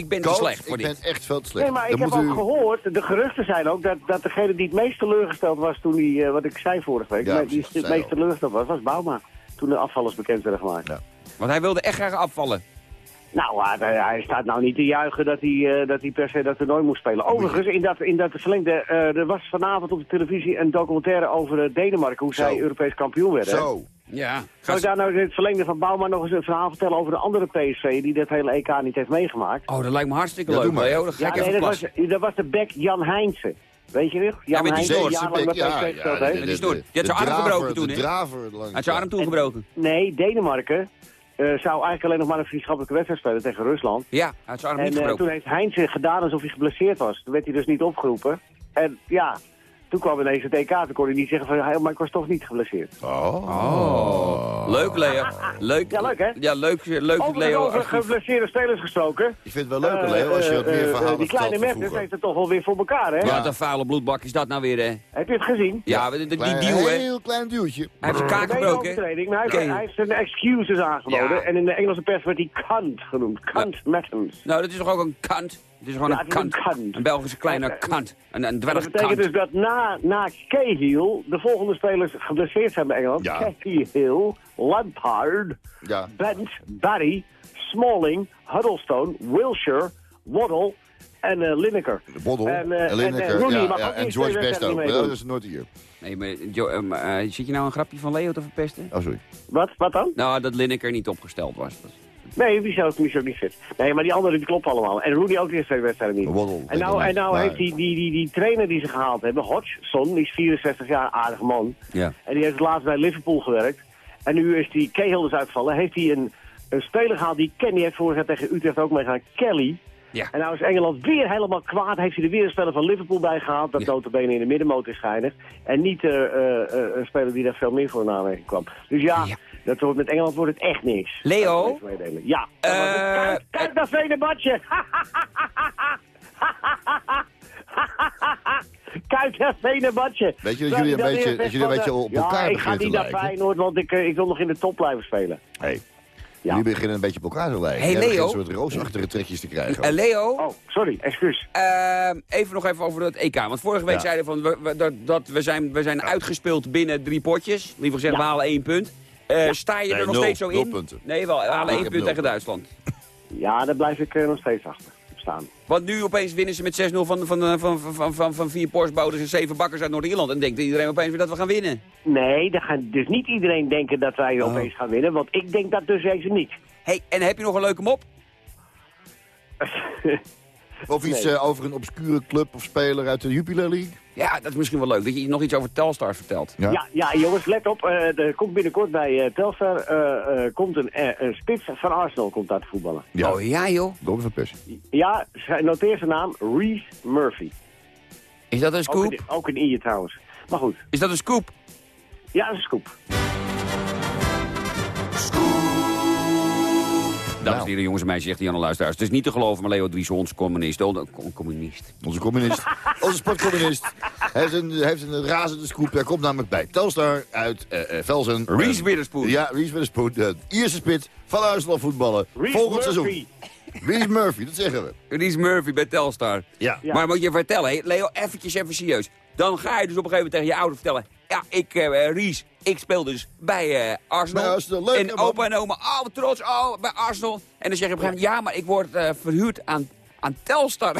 Ik ben te coach slecht voor ik dit. ben echt veel te slecht. Nee, maar ik Dan heb ook u- gehoord, de geruchten zijn ook dat, dat degene die het meest teleurgesteld was toen hij, eh, wat ik zei vorige week, Ja, maar die het meest teleurgesteld was, was Bauma. Toen de afvallers bekend werden gemaakt. Ja. Want hij wilde echt graag afvallen. Nou, hij, hij staat nou niet te juichen dat hij, eh, dat hij per se dat toernooi moest spelen. Overigens, in dat, in dat verlengde, eh, er was vanavond op de televisie een documentaire over Denemarken, hoe Zo. zij Europees kampioen werden. Zo. Ja. Zou ik daar nou in het verlengde van Bauma nog eens een verhaal vertellen over de andere PSV die dat hele EK niet heeft meegemaakt? Oh, dat lijkt me hartstikke Ja, leuk, doe maar. Dan ga Ja, ik nee, even dat was, dat was de back Jan Heinze. Weet je nog? Jan met die snor, met ja, ja, de- Die snor. Die had zijn arm gebroken toen, hè? draver langs Hij had zijn arm toegebroken. Nee, Denemarken eh, zou eigenlijk alleen nog maar een vriendschappelijke wedstrijd spelen tegen Rusland. Ja, hij had zijn arm En niet eh, gebroken. toen heeft Heinze gedaan alsof hij geblesseerd was. Toen werd hij dus niet opgeroepen. En ja, toen kwam ineens het EK. Toen kon hij niet zeggen van, "Hey, maar ik was toch niet geblesseerd. Oh. Oh. Leuk, Leo. Leuk. Ja, leuk, hè? Ja, leuk, leuk Over, Leo. over geblesseerde spelers gesproken. Ik vind het wel leuk, Eh, Leo, als je wat eh, meer eh, verhalen Die kleine vroeger. heeft het toch wel weer voor elkaar, hè? Wat een vuile bloedbak is dat nou weer, hè? Heb je het gezien? Ja, die, die hè? Heel klein duwtje. Hij heeft zijn kaak gebroken, hè? overtreding, maar hij heeft, Oké. hij heeft zijn excuses aangeboden. Ja. En in de Engelse pers werd hij kant genoemd. Kant Mertens. Nou, dat is toch ook een kant? Het is gewoon Ja, een het een kant. kant. Een Belgische kleine Ja, kant. Een, een Dat betekent dwergkant. dus dat na, na Cahill de volgende spelers geblesseerd zijn bij Engeland. Ja. Cahill, Lampard, Ja. Bent, Barry, Smalling, Huddlestone, Wilshire, Waddle en eh Lineker. Boddel, En, en, eh, en, Lineker, eh, Rooney ja, mag ja, ook en George Best ook. Dat is nooit hier. Nee, maar Jo, ehm, eh, zit je nou een grapje van Leo te verpesten? Oh, sorry. Wat, wat dan? Nou, dat Lineker niet opgesteld was. Dat- Nee, die is ook niet fit. Nee, maar die anderen die kloppen allemaal. En Rooney ook de eerste twee wedstrijden niet. Waddle, En nou, en nou heeft die, die, die, die trainer die ze gehaald hebben, Hodgson, die is 64 jaar, aardig man. Ja. En die heeft laatst bij Liverpool gewerkt. En nu is die Cahill dus uitvallen. Heeft hij een, een speler gehaald die Kenny heeft vorig jaar tegen Utrecht ook meegaan. Kelly. Ja. En nou is Engeland weer helemaal kwaad. Heeft hij er weer een speler van Liverpool bij gehaald. Dat Ja. notabene in de middenmoot is. En niet eh, eh, eh, een speler die daar veel meer voor in aanmerking kwam. Dus ja, Ja. Dat wordt, met Engeland wordt het echt niks. Leo? Dat. Ja. Eh, kijk, kijk naar Venebadje. [LAUGHS] Kijk naar Venebadje. Weet je dat jullie een beetje- dat jullie een beetje op elkaar Ja, ik ga niet naar? Feyenoord, want ik, eh, ik wil nog in de top blijven spelen. Hey. Ja. Jullie beginnen een beetje op elkaar te lijken. Hey, Leo. een soort roosachtige trekjes te krijgen. Eh, Leo, Oh, sorry, excuus. ehm, even nog even over het EK. Want vorige week Ja. zeiden we van, we, we- dat, dat we zijn, we zijn uitgespeeld binnen drie potjes. Liever gezegd, we Ja. halen één punt. Eh, Sta je Nee, er nog nul. steeds zo Nul in? punten. Nee, wel, we halen ik één punt tegen Duitsland. Ja, daar blijf ik eh, nog steeds achter. staan. Want nu opeens winnen ze met 6-0 van, van, van, van, van, van, van vier Porsboders en zeven bakkers uit Noord-Ierland. En denkt iedereen opeens weer dat we gaan winnen. Nee, dan gaat dus niet iedereen denken dat wij opeens gaan winnen, want ik denk dat dus even niet. hey, en heb je nog een leuke mop? [LAUGHS] Of iets Nee. eh, over een obscure club of speler uit de Jupiler League? Ja, dat is misschien wel leuk. Dat je nog iets over Telstar vertelt. Ja. Ja, ja, jongens, let op. eh, er komt binnenkort bij eh, Telstar eh, eh, komt een, een spits van Arsenal komt daar te voetballen. Ja. Oh ja, joh. Robin van Persie. Ja, noteer zijn naam, Reese Murphy. Is dat een Ook scoop? een, ook een trouwens. Maar goed, Is dat een scoop? ja, dat is een scoop. Dames en heren, jongens en meisjes, zegt Jan Luisteraars. Het is niet te geloven, maar Leo Driesen, ons communist. Oh, communist. Onze communist. [LAUGHS] Onze sportcommunist. Hij heeft een, hij heeft een razende scoop. Hij komt namelijk bij Telstar uit eh eh, Velzen. Reese Eh, Witherspoon. Ja, Reese Witherspoon. De Ierse spits van Arsenal voetballen. Volgend Murphy. seizoen. Reese Murphy, dat zeggen we. Reese Murphy bij Telstar. Ja. Ja. Maar moet je vertellen, hé, Leo, eventjes even serieus. Dan ga je dus op een gegeven moment tegen je ouder vertellen... Ja, ik, eh Ries, ik speel dus bij eh, Arsenal. Bij Arsenal, leuk, En opa en oma, oh, wat trots, oh, bij Arsenal. En dan zeg je op een gegeven moment... Ja, maar ik word eh, verhuurd aan, aan Telstar.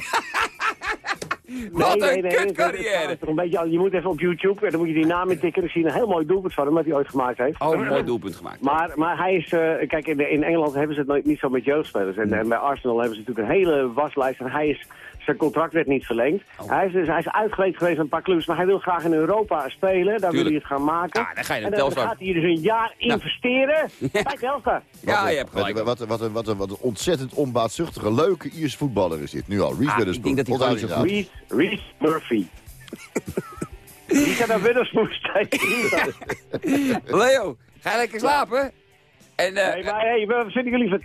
wat Nee, een nee, kutcarrière. gaat toch een beetje, je moet even op YouTube, en dan moet je die naam intikken. Dan zie je een heel mooi doelpunt van hem, wat hij ooit gemaakt heeft. Oh, een mooi doelpunt gemaakt. Maar, maar hij is, eh, kijk, in, in Engeland hebben ze het nooit, niet zo met jeugdspelers. En, en bij Arsenal hebben ze natuurlijk een hele waslijst. En hij is, zijn contract werd niet verlengd. Oh. Hij, is, dus- hij is uitgeleend geweest aan een paar clubs, maar hij wil graag in Europa spelen. Daar wil hij het gaan maken. Ja, dan ga je naar en dan gaat hij dus een jaar investeren [LAUGHS] bij Telstar. Ja, je hebt gelijk. Wat, wat, wat, een- wat, een- wat een ontzettend onbaatzuchtige, leuke Ierse voetballer is dit. Nu al. Reese Ah, Witherspoon. ik denk dat hij Reese, Reese Murphy. [LAUGHS] Die gaat naar Witherspoon [LAUGHS] Leo, ga lekker slapen. En, eh, Nee, maar hey, vinden jullie?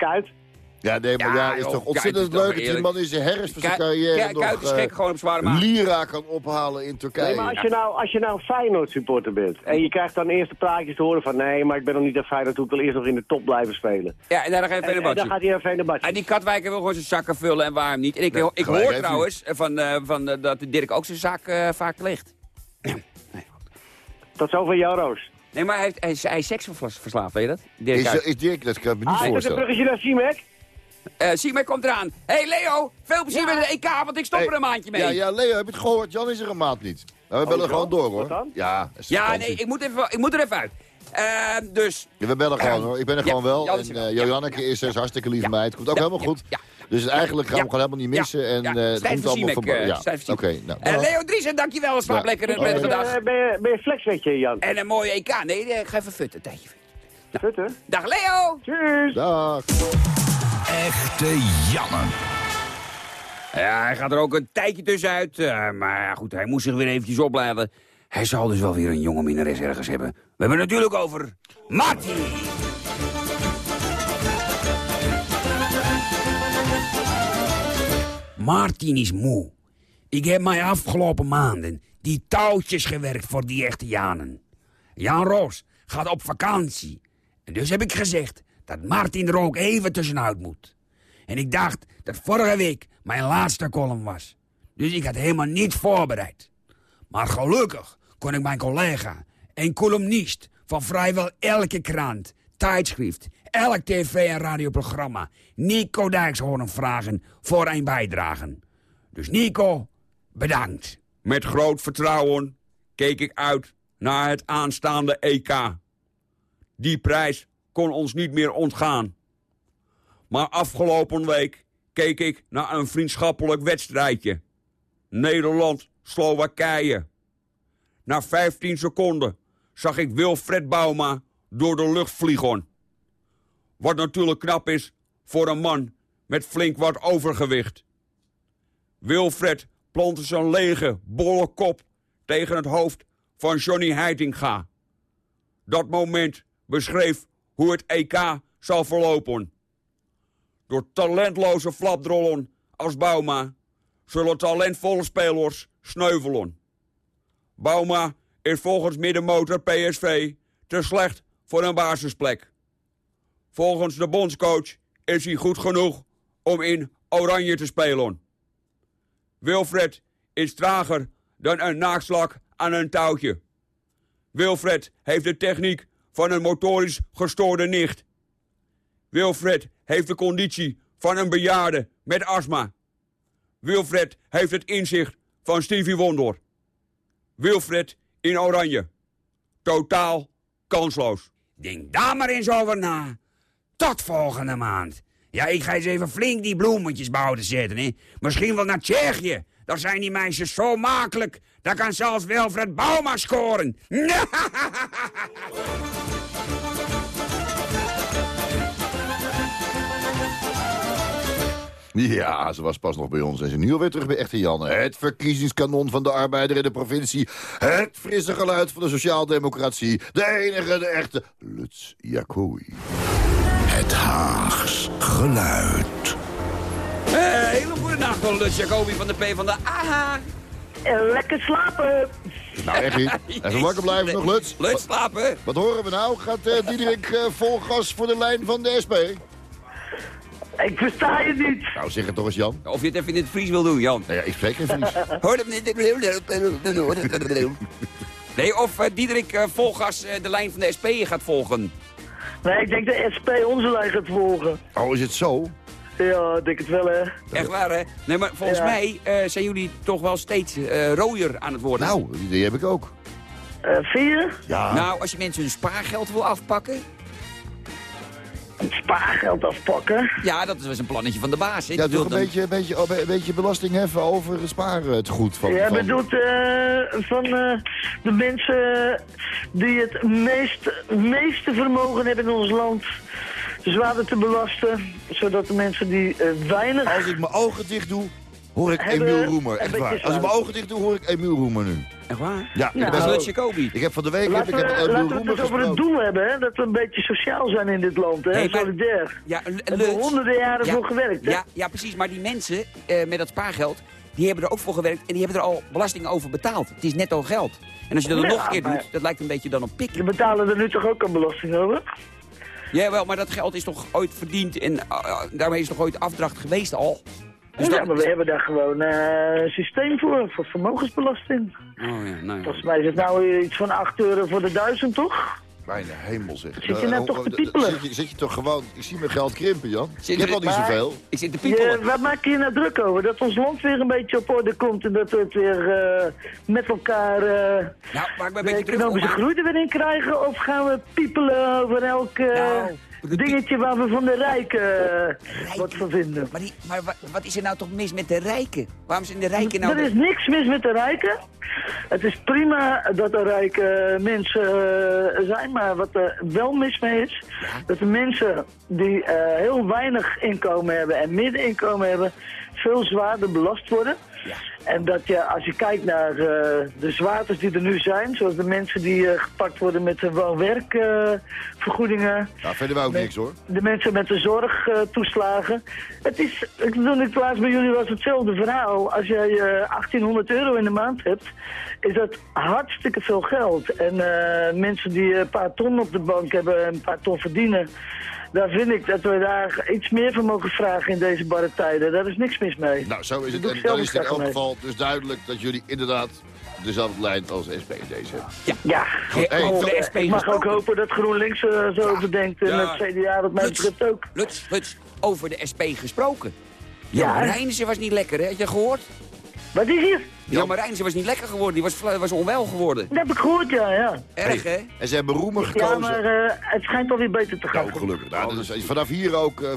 Ja, nee, maar Ja, ja, is joh, toch ontzettend is leuk dat die man in zijn herfst van zijn carrière nog is gek, eh, gewoon op zware maat. lira kan ophalen in Turkije. Nee, maar als je nou, als je nou Feyenoord supporter bent en je krijgt dan eerst de praatjes te horen van nee, maar ik ben nog niet aan Feyenoord toe, ik wil eerst nog in de top blijven spelen. Ja, en daar ga je En, en dan gaat hij badje. En die Katwijker wil gewoon zijn zakken vullen en waarom niet. En ik, ik hoor trouwens van, eh, van, eh, dat Dirk ook zijn zak vaak ligt. Tot zover jouw Roos. Nee, maar hij, heeft, hij, is, hij is seksverslaafd, weet je dat? Dirk Is, is Dirk, dat kan ik me niet Ah, is dat een voorstellen. bruggetje naar Siemek? Eh, Siemek komt eraan. hey Leo, veel plezier met het EK, want ik stop er een maandje mee. Ja, ja, Leo, heb je het gehoord? Jan is er een maand niet. Nou, we bellen zo? gewoon door, hoor. Wat dan? Ja, is Ja, nee, ik moet, even, ik moet er even uit. Eh, dus, Ja, we bellen gewoon, hoor. Ik ben er Ja, gewoon wel. Jan En uh, is er, hartstikke lieve Ja. meid. Komt ook Ja, helemaal goed. ja. Dus eigenlijk gaan we gewoon helemaal niet missen. Ja, En ja. eh, het komt van allemaal van... eh, Ja, oké. Nou. Leo Driesen, dankjewel. Slaap Ja. lekker een Oh, prettige ja. dag. Ben, je, ben je flexwetje, Jan? En een mooie EK. Nee, ik ga even futten, een tijdje futten. Futten? Dag Leo! Tjus! Dag. Echte Janne. Ja, hij gaat er ook een tijdje tussenuit. eh, maar goed, hij moest zich weer eventjes opladen. Hij zal dus wel weer een jonge minnares ergens hebben. We hebben het natuurlijk over Martin. Martin is moe. Ik heb mij afgelopen maanden die touwtjes gewerkt voor die echte Janen. Jan Roos gaat op vakantie. En dus heb ik gezegd dat Martin er ook even tussenuit moet. En ik dacht dat vorige week mijn laatste column was. Dus ik had helemaal niet voorbereid. Maar gelukkig kon ik mijn collega en columnist van vrijwel elke krant, tijdschrift, elk tv- en radioprogramma, Nico Dijkshoorn vragen voor een bijdrage. Dus Nico, bedankt. Met groot vertrouwen keek ik uit naar het aanstaande EK. Die prijs kon ons niet meer ontgaan. Maar afgelopen week keek ik naar een vriendschappelijk wedstrijdje. Nederland-Slowakije. Na 15 seconden zag ik Wilfred Bauma door de lucht vliegen. Wat natuurlijk knap is voor een man met flink wat overgewicht. Wilfred plantte zijn lege, bolle kop tegen het hoofd van Johnny Heitinga. Dat moment beschreef hoe het EK zal verlopen. Door talentloze flapdrollen als Bauma zullen talentvolle spelers sneuvelen. Bauma is volgens middenmotor PSV te slecht voor een basisplek. Volgens de bondscoach is hij goed genoeg om in oranje te spelen. Wilfred is trager dan een naakslak aan een touwtje. Wilfred heeft de techniek van een motorisch gestoorde nicht. Wilfred heeft de conditie van een bejaarde met astma. Wilfred heeft het inzicht van Stevie Wonder. Wilfred in oranje. Totaal kansloos. Denk daar maar eens over na. Tot volgende maand. Ja, ik ga eens even flink die bloemetjes buiten zetten, hè. Misschien wel naar Tsjechië. Daar zijn die meisjes zo makkelijk. Daar kan zelfs Wilfred Bouma scoren. [LAUGHS] Ja, ze was pas nog bij ons en ze nu alweer terug bij Echte Janne. Het verkiezingskanon van de arbeider in de provincie. Het frisse geluid van de sociaaldemocratie. De enige, de echte Lutz Jacobi. Het Haags geluid. Hey, hele goede nacht, Lutz Jacobi van de P van de AHA. lekker slapen. Nou, echt [LAUGHS] niet. Even wakker blijven nog, Lutz. Lutz slapen. Wat horen we nou? Gaat eh, Diederik eh, vol gas voor de lijn van de SP? Ik versta je niet. Nou, zeg het toch eens, Jan. Of je het even in het Fries wil doen, Jan. Nou ja, ik spreek geen Fries. [LAUGHS] Hoor het niet. Nee, of uh, Diederik uh, volgas uh, de lijn van de SP gaat volgen. Nee, ik denk de SP onze lijn gaat volgen. Oh, is het zo? Ja, ik denk het wel, hè. Echt waar, hè? Nee, maar volgens Ja. mij zijn jullie toch wel steeds rooier aan het worden. Nou, die heb ik ook. Eh vier? Ja. Nou, als je mensen hun spaargeld wil afpakken... Het spaargeld afpakken. Ja, dat was een plannetje van de baas. Hè? Ja, toch een beetje, een, beetje, oh, een beetje belasting heffen over het sparen, het goed van... Jij van... bedoelt eh, van eh, de mensen die het meest, meeste vermogen hebben in ons land zwaarder te belasten. Zodat de mensen die eh, weinig... Als ik mijn ogen dicht doe, hoor ik Hebben Emiel Roemer. Echt waar. Als ik mijn ogen dicht doe, hoor ik Emiel Roemer nu. Echt waar? Ja, Nou. ik, Dat is ben, Lutz Jacobi. ik heb van de week heb, Laten ik we, heb Emiel laten we Roemer het dus over het doel hebben, hè? dat we een beetje sociaal zijn in dit land, hè? Hey, solidair. Ja, hebben honderden jaren Ja, voor gewerkt, hè? Ja, ja, precies. Maar die mensen eh, met dat spaargeld, die hebben er ook voor gewerkt en die hebben er al belasting over betaald. Het is netto geld. En als je dat Ja, nog een keer doet, dat lijkt een beetje dan op We pik. betalen er nu toch ook een belasting over? Jawel, maar dat geld is toch ooit verdiend en eh, daarmee is toch ooit afdracht geweest al? Dus ja, dat- maar we hebben daar gewoon eh, een systeem voor, voor vermogensbelasting. Oh ja, nou ja. Volgens mij is het nou iets van 8 euro voor de duizend, toch? Mijn hemel zeg. Zit je nou Eh, toch te oh, piepelen? Zit je, zit je toch gewoon... Ik zie mijn geld krimpen, Jan. Zit ik heb er- al niet zoveel. Ik zit te piepelen. waar maak je je nou druk over? Dat ons land weer een beetje op orde komt en dat we het weer eh, met elkaar eh, Nou, me een de beetje economische groei er weer in krijgen? Of gaan we piepelen over elk eh, Nou, dingetje waar we van de rijken eh, wat van vinden? Maar, die, maar wa- wat is er nou toch mis met de rijken? Waarom zijn de rijken nou... Er is niks mis met de rijken. Het is prima dat er rijke mensen eh, zijn, maar wat er wel mis mee is, dat de mensen die eh, heel weinig inkomen hebben en middeninkomen hebben, veel zwaarder belast worden. En dat je, als je kijkt naar eh, de zwaartes die er nu zijn, zoals de mensen die eh, gepakt worden met de woon-werkvergoedingen, Nou, verder wou ik niks hoor. de mensen met de zorgtoeslagen. het is, ik toen ik laatst bij jullie was hetzelfde verhaal. Als jij eh 1800 euro in de maand hebt, is dat hartstikke veel geld. En eh, mensen die een paar ton op de bank hebben en een paar ton verdienen... daar vind ik dat we daar iets meer voor mogen vragen in deze barre tijden. Daar is niks mis mee. Nou, zo is het. En ik dan is het in ook elk mee. Geval dus duidelijk dat jullie inderdaad dezelfde lijn als SP in deze hebben. Ja, Hey, de ik SP mag ook hopen dat GroenLinks er zo over denkt. En Ja. het CDA wat mij betreft ook. Lutz, Lutz, over de SP gesproken. Ja. Jan Marijnissen was niet lekker, hè? Had je gehoord? Wat is hier? Jan Marijnissen was niet lekker geworden, die was, was onwel geworden. Dat heb ik gehoord, ja, ja. Erg, hè? En ze hebben Roemer Ja, gekozen. maar eh, het schijnt alweer beter te gaan. Nou, gelukkig. Nou, dat is vanaf hier ook eh,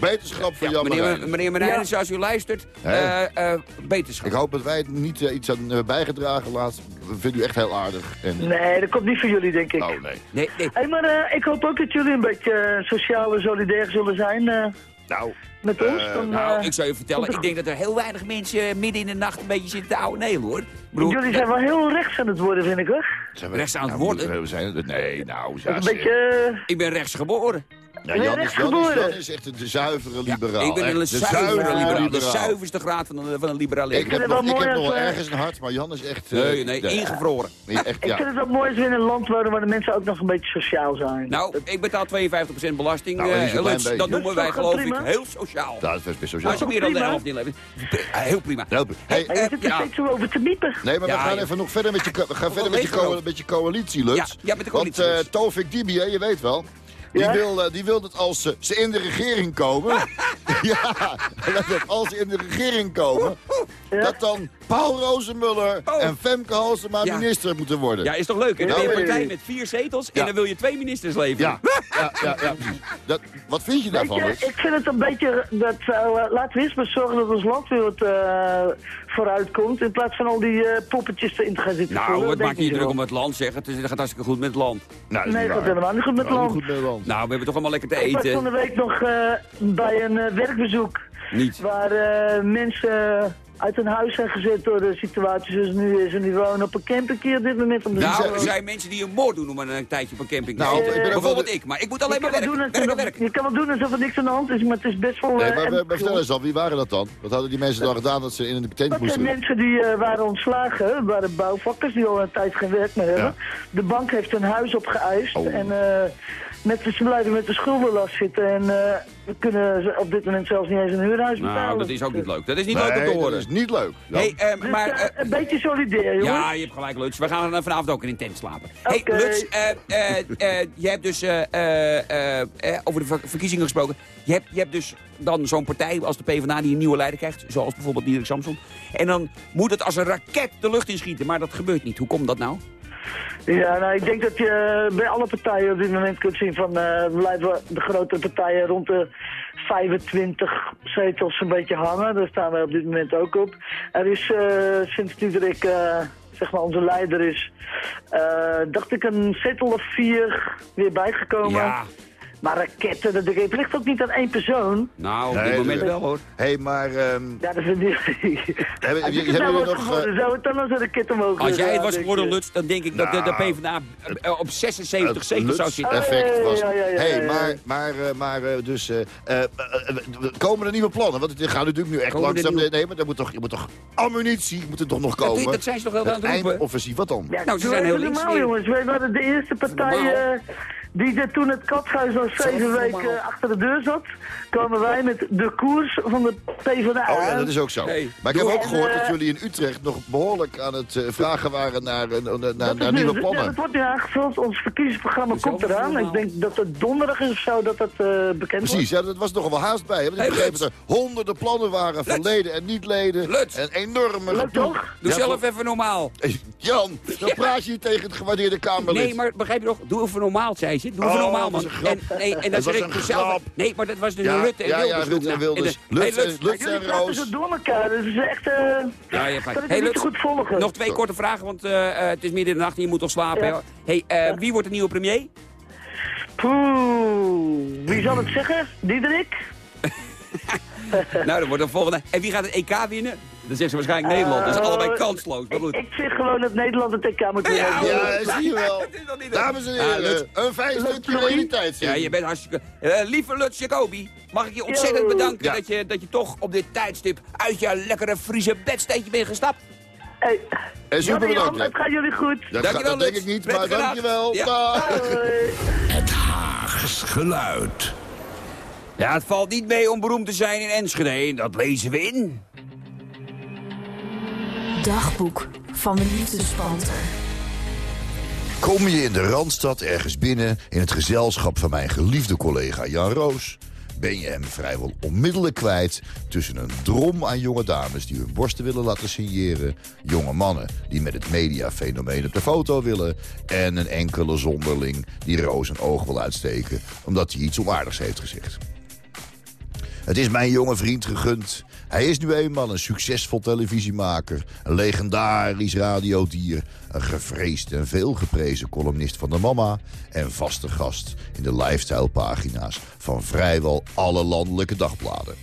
beterschap voor Ja, Jan meneer, meneer Marijnissen, als u luistert, eh beterschap. Ik hoop dat wij het niet iets aan hebben bijgedragen laatst. We vinden u echt heel aardig. En... Nee, dat komt niet van jullie, denk ik. Oh, nee. Nee, nee. Hey, maar eh, ik hoop ook dat jullie een beetje sociaal en solidair zullen zijn eh, Nou, met Eh, ons. Dan, Nou, eh, ik zou je vertellen, ik denk dat er heel weinig mensen eh, midden in de nacht een beetje zitten te ouwe nee hoor. Bedoel, jullie zijn wel heel rechts aan het worden, vind ik, hoor. zijn we Rechts aan het nou, worden? We zijn het. Nee, nou, ja, een beetje... eh, Ik ben rechts geboren. Ja, Jan, is, rechts Jan, is, geboren? Jan is echt een zuivere Ja, liberaal. ik ben een de zuivere liberaal. De zuiverste graad van een, van een liberalisme. Ik heb, het nog, ik heb eh, ergens een hart, maar Jan is echt... eh, Nee, nee, de- ingevroren. Nee, echt, ik ja. vind het ook mooi als we in een land wonen waar de mensen ook nog een beetje sociaal zijn. Nou, ik betaal 52% belasting. Nou, dat eh, Lutz, beetje. dat noemen Dat wij geloof ik prima? heel sociaal. Dat is best Maar sociaal. als je meer dan de prima? helft inlevert. eh, Heel prima. Help. Hey, En je zit er steeds zo over te miepen. Nee, maar we gaan even nog verder met je, co- we gaan verder met je, coalitie, Lutz. Ja, met de coalitie, Want eh. Tovik Dibi, hè, je weet wel. Die, Ja? wil, die wil dat als ze, ze in de regering komen... [LAUGHS] ja, [LAUGHS] dat als ze in de regering komen... Ja? dat dan Paul Rozenmuller Oh. en Femke Halsema Ja. minister moeten worden. Ja, is toch leuk? hè? Dan ben je een Ja. partij met vier zetels en dan wil je twee ministers leveren. Ja, ja, ja, ja. Dat, wat vind je daarvan, je, ik vind het een beetje, dat, zou, eh, laten we eerst maar zorgen dat ons land weer wat eh, vooruit komt. In plaats van al die eh, poppetjes erin te gaan zitten Nou, vullen. het maakt je niet druk wel. om het land, zeg. Het, is, het gaat hartstikke goed met het land. Nou, Nee, dat gaat helemaal niet goed met het Nou, goed met het land. Nou, we hebben toch allemaal lekker te Ik was van eten. de week nog eh, bij een werkbezoek Niet. waar eh, mensen uit hun huis zijn gezet door de situatie zoals het nu is. En die wonen op een campingje op dit moment. Om de Nou, er zijn mensen die een moord doen om een tijdje op een camping te Nou, zitten. Bijvoorbeeld ik, maar ik moet alleen maar werken. doen Werken, alsof, werken. je kan wel doen alsof er niks aan de hand is, maar het is best wel... Nee, eh, maar, maar, vertel eens al, wie waren dat dan? Wat hadden die mensen dan gedaan dat ze in de tent Dat zijn moesten? mensen die eh, waren ontslagen, het waren bouwvakkers die al een tijd geen werk meer hebben. De bank heeft hun huis opgeëist Oh. en eh, met, de- ze blijven met de schuldenlast zitten en eh, we kunnen ze op dit moment zelfs niet eens een huurhuis betalen. Nou, dat is ook niet leuk. Dat is niet leuk om Nee, te dat horen. is niet leuk. Hey, eh, Dus, maar... eh, eh, een beetje solidair, jongens. ja, je hebt gelijk, Lutz. We gaan vanavond ook in een tent slapen. Hey, eh, eh, eh, je hebt dus, eh, eh, eh, eh, over de ver- verkiezingen gesproken. Je hebt, je hebt dus dan zo'n partij als de PvdA die een nieuwe leider krijgt. Zoals bijvoorbeeld Diederik Samson. En dan moet het als een raket de lucht inschieten. Maar dat gebeurt niet. Hoe komt dat nou? Ja, nou, ik denk dat je bij alle partijen op dit moment kunt zien van eh, blijven de grote partijen rond de 25 zetels een beetje hangen. Daar staan wij op dit moment ook op. Er is eh, sinds Diederik, eh zeg maar onze leider is, eh, dacht ik een zetel of vier weer bijgekomen. Ja, Maar raketten, dat het ligt ook niet aan één persoon. nou, op Nee, dit dat- moment wel hoor. Hé, maar... ehm, Ja, dat vind ik... [LAUGHS] Hebben- nou jullie was nog, geworden, eh, zou het dan als een raket omhoog Als jij het was geworden. Lutz, dan denk ik dat de, de Nou, PvdA eh, op 76 het zetels zou zitten. Was... Ja, ja, ja, ja, hey, maar, maar, eh, maar dus... komen er nieuwe plannen? Want het gaat natuurlijk nu echt Komen langzaam... nieuwe- Nee, maar er moet toch, je moet toch ammunitie moet er toch nog Dat, komen? dat zijn ze toch wel aan het roepen? eindoffensief, wat dan? Ja, Nou, ze zijn heel links normaal, jongens. Wij waren de eerste partij eh, die er toen het kathuis al zeven weken achter de deur zat. Komen wij met de koers van de PvdA. Oh ja, dat is ook zo. Hey, maar ik heb ook gehoord dat eh, jullie in Utrecht nog behoorlijk aan het eh, vragen waren naar, eh, naar, naar, nu- nieuwe Ja, plannen. dat wordt nu aangevuld. Ons verkiezingsprogramma komt eraan. Ik denk dat het donderdag is of zo dat dat eh, bekend Precies, ja, dat was nog wel haast bij. hè, Want ik Hey, begreep dat er honderden plannen waren van leden en niet-leden. En enorme Leuk gedoe. toch? Doe Ja, zelf even normaal. [LAUGHS] Jan, dan praat je hier tegen het gewaardeerde Kamerlid. Nee, maar begrijp je nog? Doe even normaal, zei ze. Doe even Oh, normaal, dat was man. En, nee, en Het dan was zeg een ik mezelf. grap. Nee, maar dat was dus Ja, Rutte en ja, ja, Wilders. Rutte en Nou, Wilders. de- Lutz Hey, en- Lutz. Lutz Jullie praten zo door elkaar. Dat is echt... eh Ja, je hebt Hey, het niet Lutz, goed volgen. nog twee korte vragen, want eh, eh, het is midden in de nacht en je moet nog slapen. Ja. hè. Hey, eh, wie wordt de nieuwe premier? Poeh. Wie zal het zeggen? Diederik? [LAUGHS] [LAUGHS] nou, dat wordt de volgende. En wie gaat het EK winnen? Dan zegt ze waarschijnlijk Nederland. Dat is Eh, allebei kansloos. Maar Ik, goed. ik zeg gewoon dat Nederland het TK moet winnen. Ja, Ja, zie je wel. [LAUGHS] Dames en Ja, heren, een fijn stukje. Ja, je bent hartstikke... Eh, lieve Lutz Jacobi, mag ik je ontzettend Yo. bedanken Ja. dat, je, dat je toch op dit tijdstip uit je lekkere Friese bedsteentje bent gestapt. Hey. En super bedankt. het gaat jullie goed. Dat, Dankjewel, gaat, dat denk ik niet, maar gedaan. dankjewel. Ja. [LAUGHS] Het Haags geluid. Ja, het valt niet mee om beroemd te zijn in Enschede. Dat lezen we in. Dagboek van de liefdespanter. Kom je in de Randstad ergens binnen in het gezelschap van mijn geliefde collega Jan Roos... ben je hem vrijwel onmiddellijk kwijt tussen een drom aan jonge dames... die hun borsten willen laten signeren... jonge mannen die met het mediafenomeen op de foto willen... en een enkele zonderling die Roos een oog wil uitsteken... omdat hij iets onaardigs heeft gezegd. Het is mijn jonge vriend gegund. Hij is nu eenmaal een succesvol televisiemaker, een legendarisch radiodier... een gevreesd en veelgeprezen columnist van de Mama... en vaste gast in de lifestyle-pagina's van vrijwel alle landelijke dagbladen.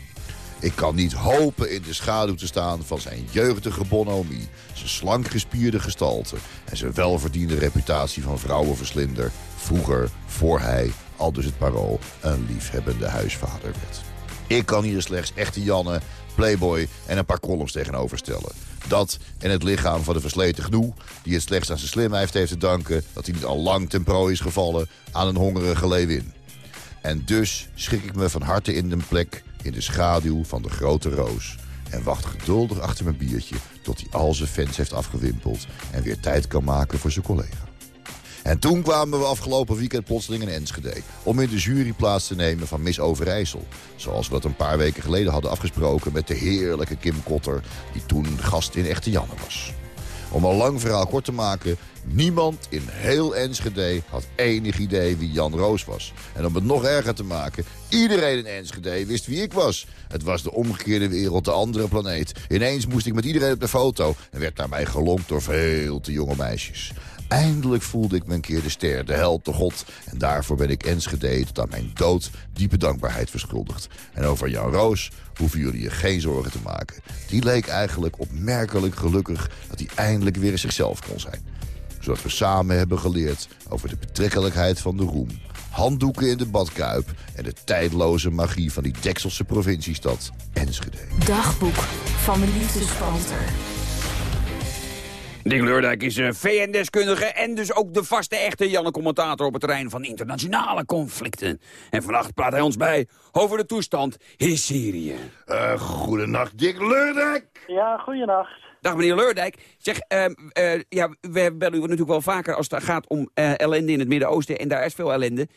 Ik kan niet hopen in de schaduw te staan van zijn jeugdige bonhomie... zijn slank gespierde gestalte en zijn welverdiende reputatie van vrouwenverslinder... vroeger, voor hij, al dus het parool, een liefhebbende huisvader werd. Ik kan hier slechts echte Janne, Playboy en een paar columns tegenover stellen. Dat en het lichaam van de versleten gnoe... die het slechts aan zijn slimheid heeft te danken... dat hij niet al lang ten prooi is gevallen aan een hongerige leeuwin. En dus schik ik me van harte in een plek in de schaduw van de grote roos... en wacht geduldig achter mijn biertje tot hij al zijn fans heeft afgewimpeld... en weer tijd kan maken voor zijn collega. En toen kwamen we afgelopen weekend plotseling in Enschede... om in de jury plaats te nemen van Miss Overijssel. Zoals we dat een paar weken geleden hadden afgesproken... met de heerlijke Kim Kotter, die toen gast in Echte Janne was. Om een lang verhaal kort te maken... niemand in heel Enschede had enig idee wie Jan Roos was. En om het nog erger te maken... iedereen in Enschede wist wie ik was. Het was de omgekeerde wereld, de andere planeet. Ineens moest ik met iedereen op de foto... en werd daarbij gelonkt door veel te jonge meisjes. Eindelijk voelde ik een keer de ster, de held, de god. En daarvoor ben ik Enschede tot aan mijn dood diepe dankbaarheid verschuldigd. En over Jan Roos hoeven jullie je geen zorgen te maken. Die leek eigenlijk opmerkelijk gelukkig dat hij eindelijk weer zichzelf kon zijn. Zodat we samen hebben geleerd over de betrekkelijkheid van de roem. Handdoeken in de badkuip en de tijdloze magie van die Dekselse provinciestad Enschede. Dagboek van de liefdespanter. Dick Leurdijk is eh, VN-deskundige en dus ook de vaste echte Janne-commentator op het terrein van internationale conflicten. En vannacht praat hij ons bij over de toestand in Syrië. Uh, goedenacht, Dick Leurdijk. Ja, goeienacht. Dag meneer Leurdijk. Zeg, uh, uh, ja, we bellen u natuurlijk wel vaker als het gaat om uh, ellende in het Midden-Oosten. En daar is veel ellende.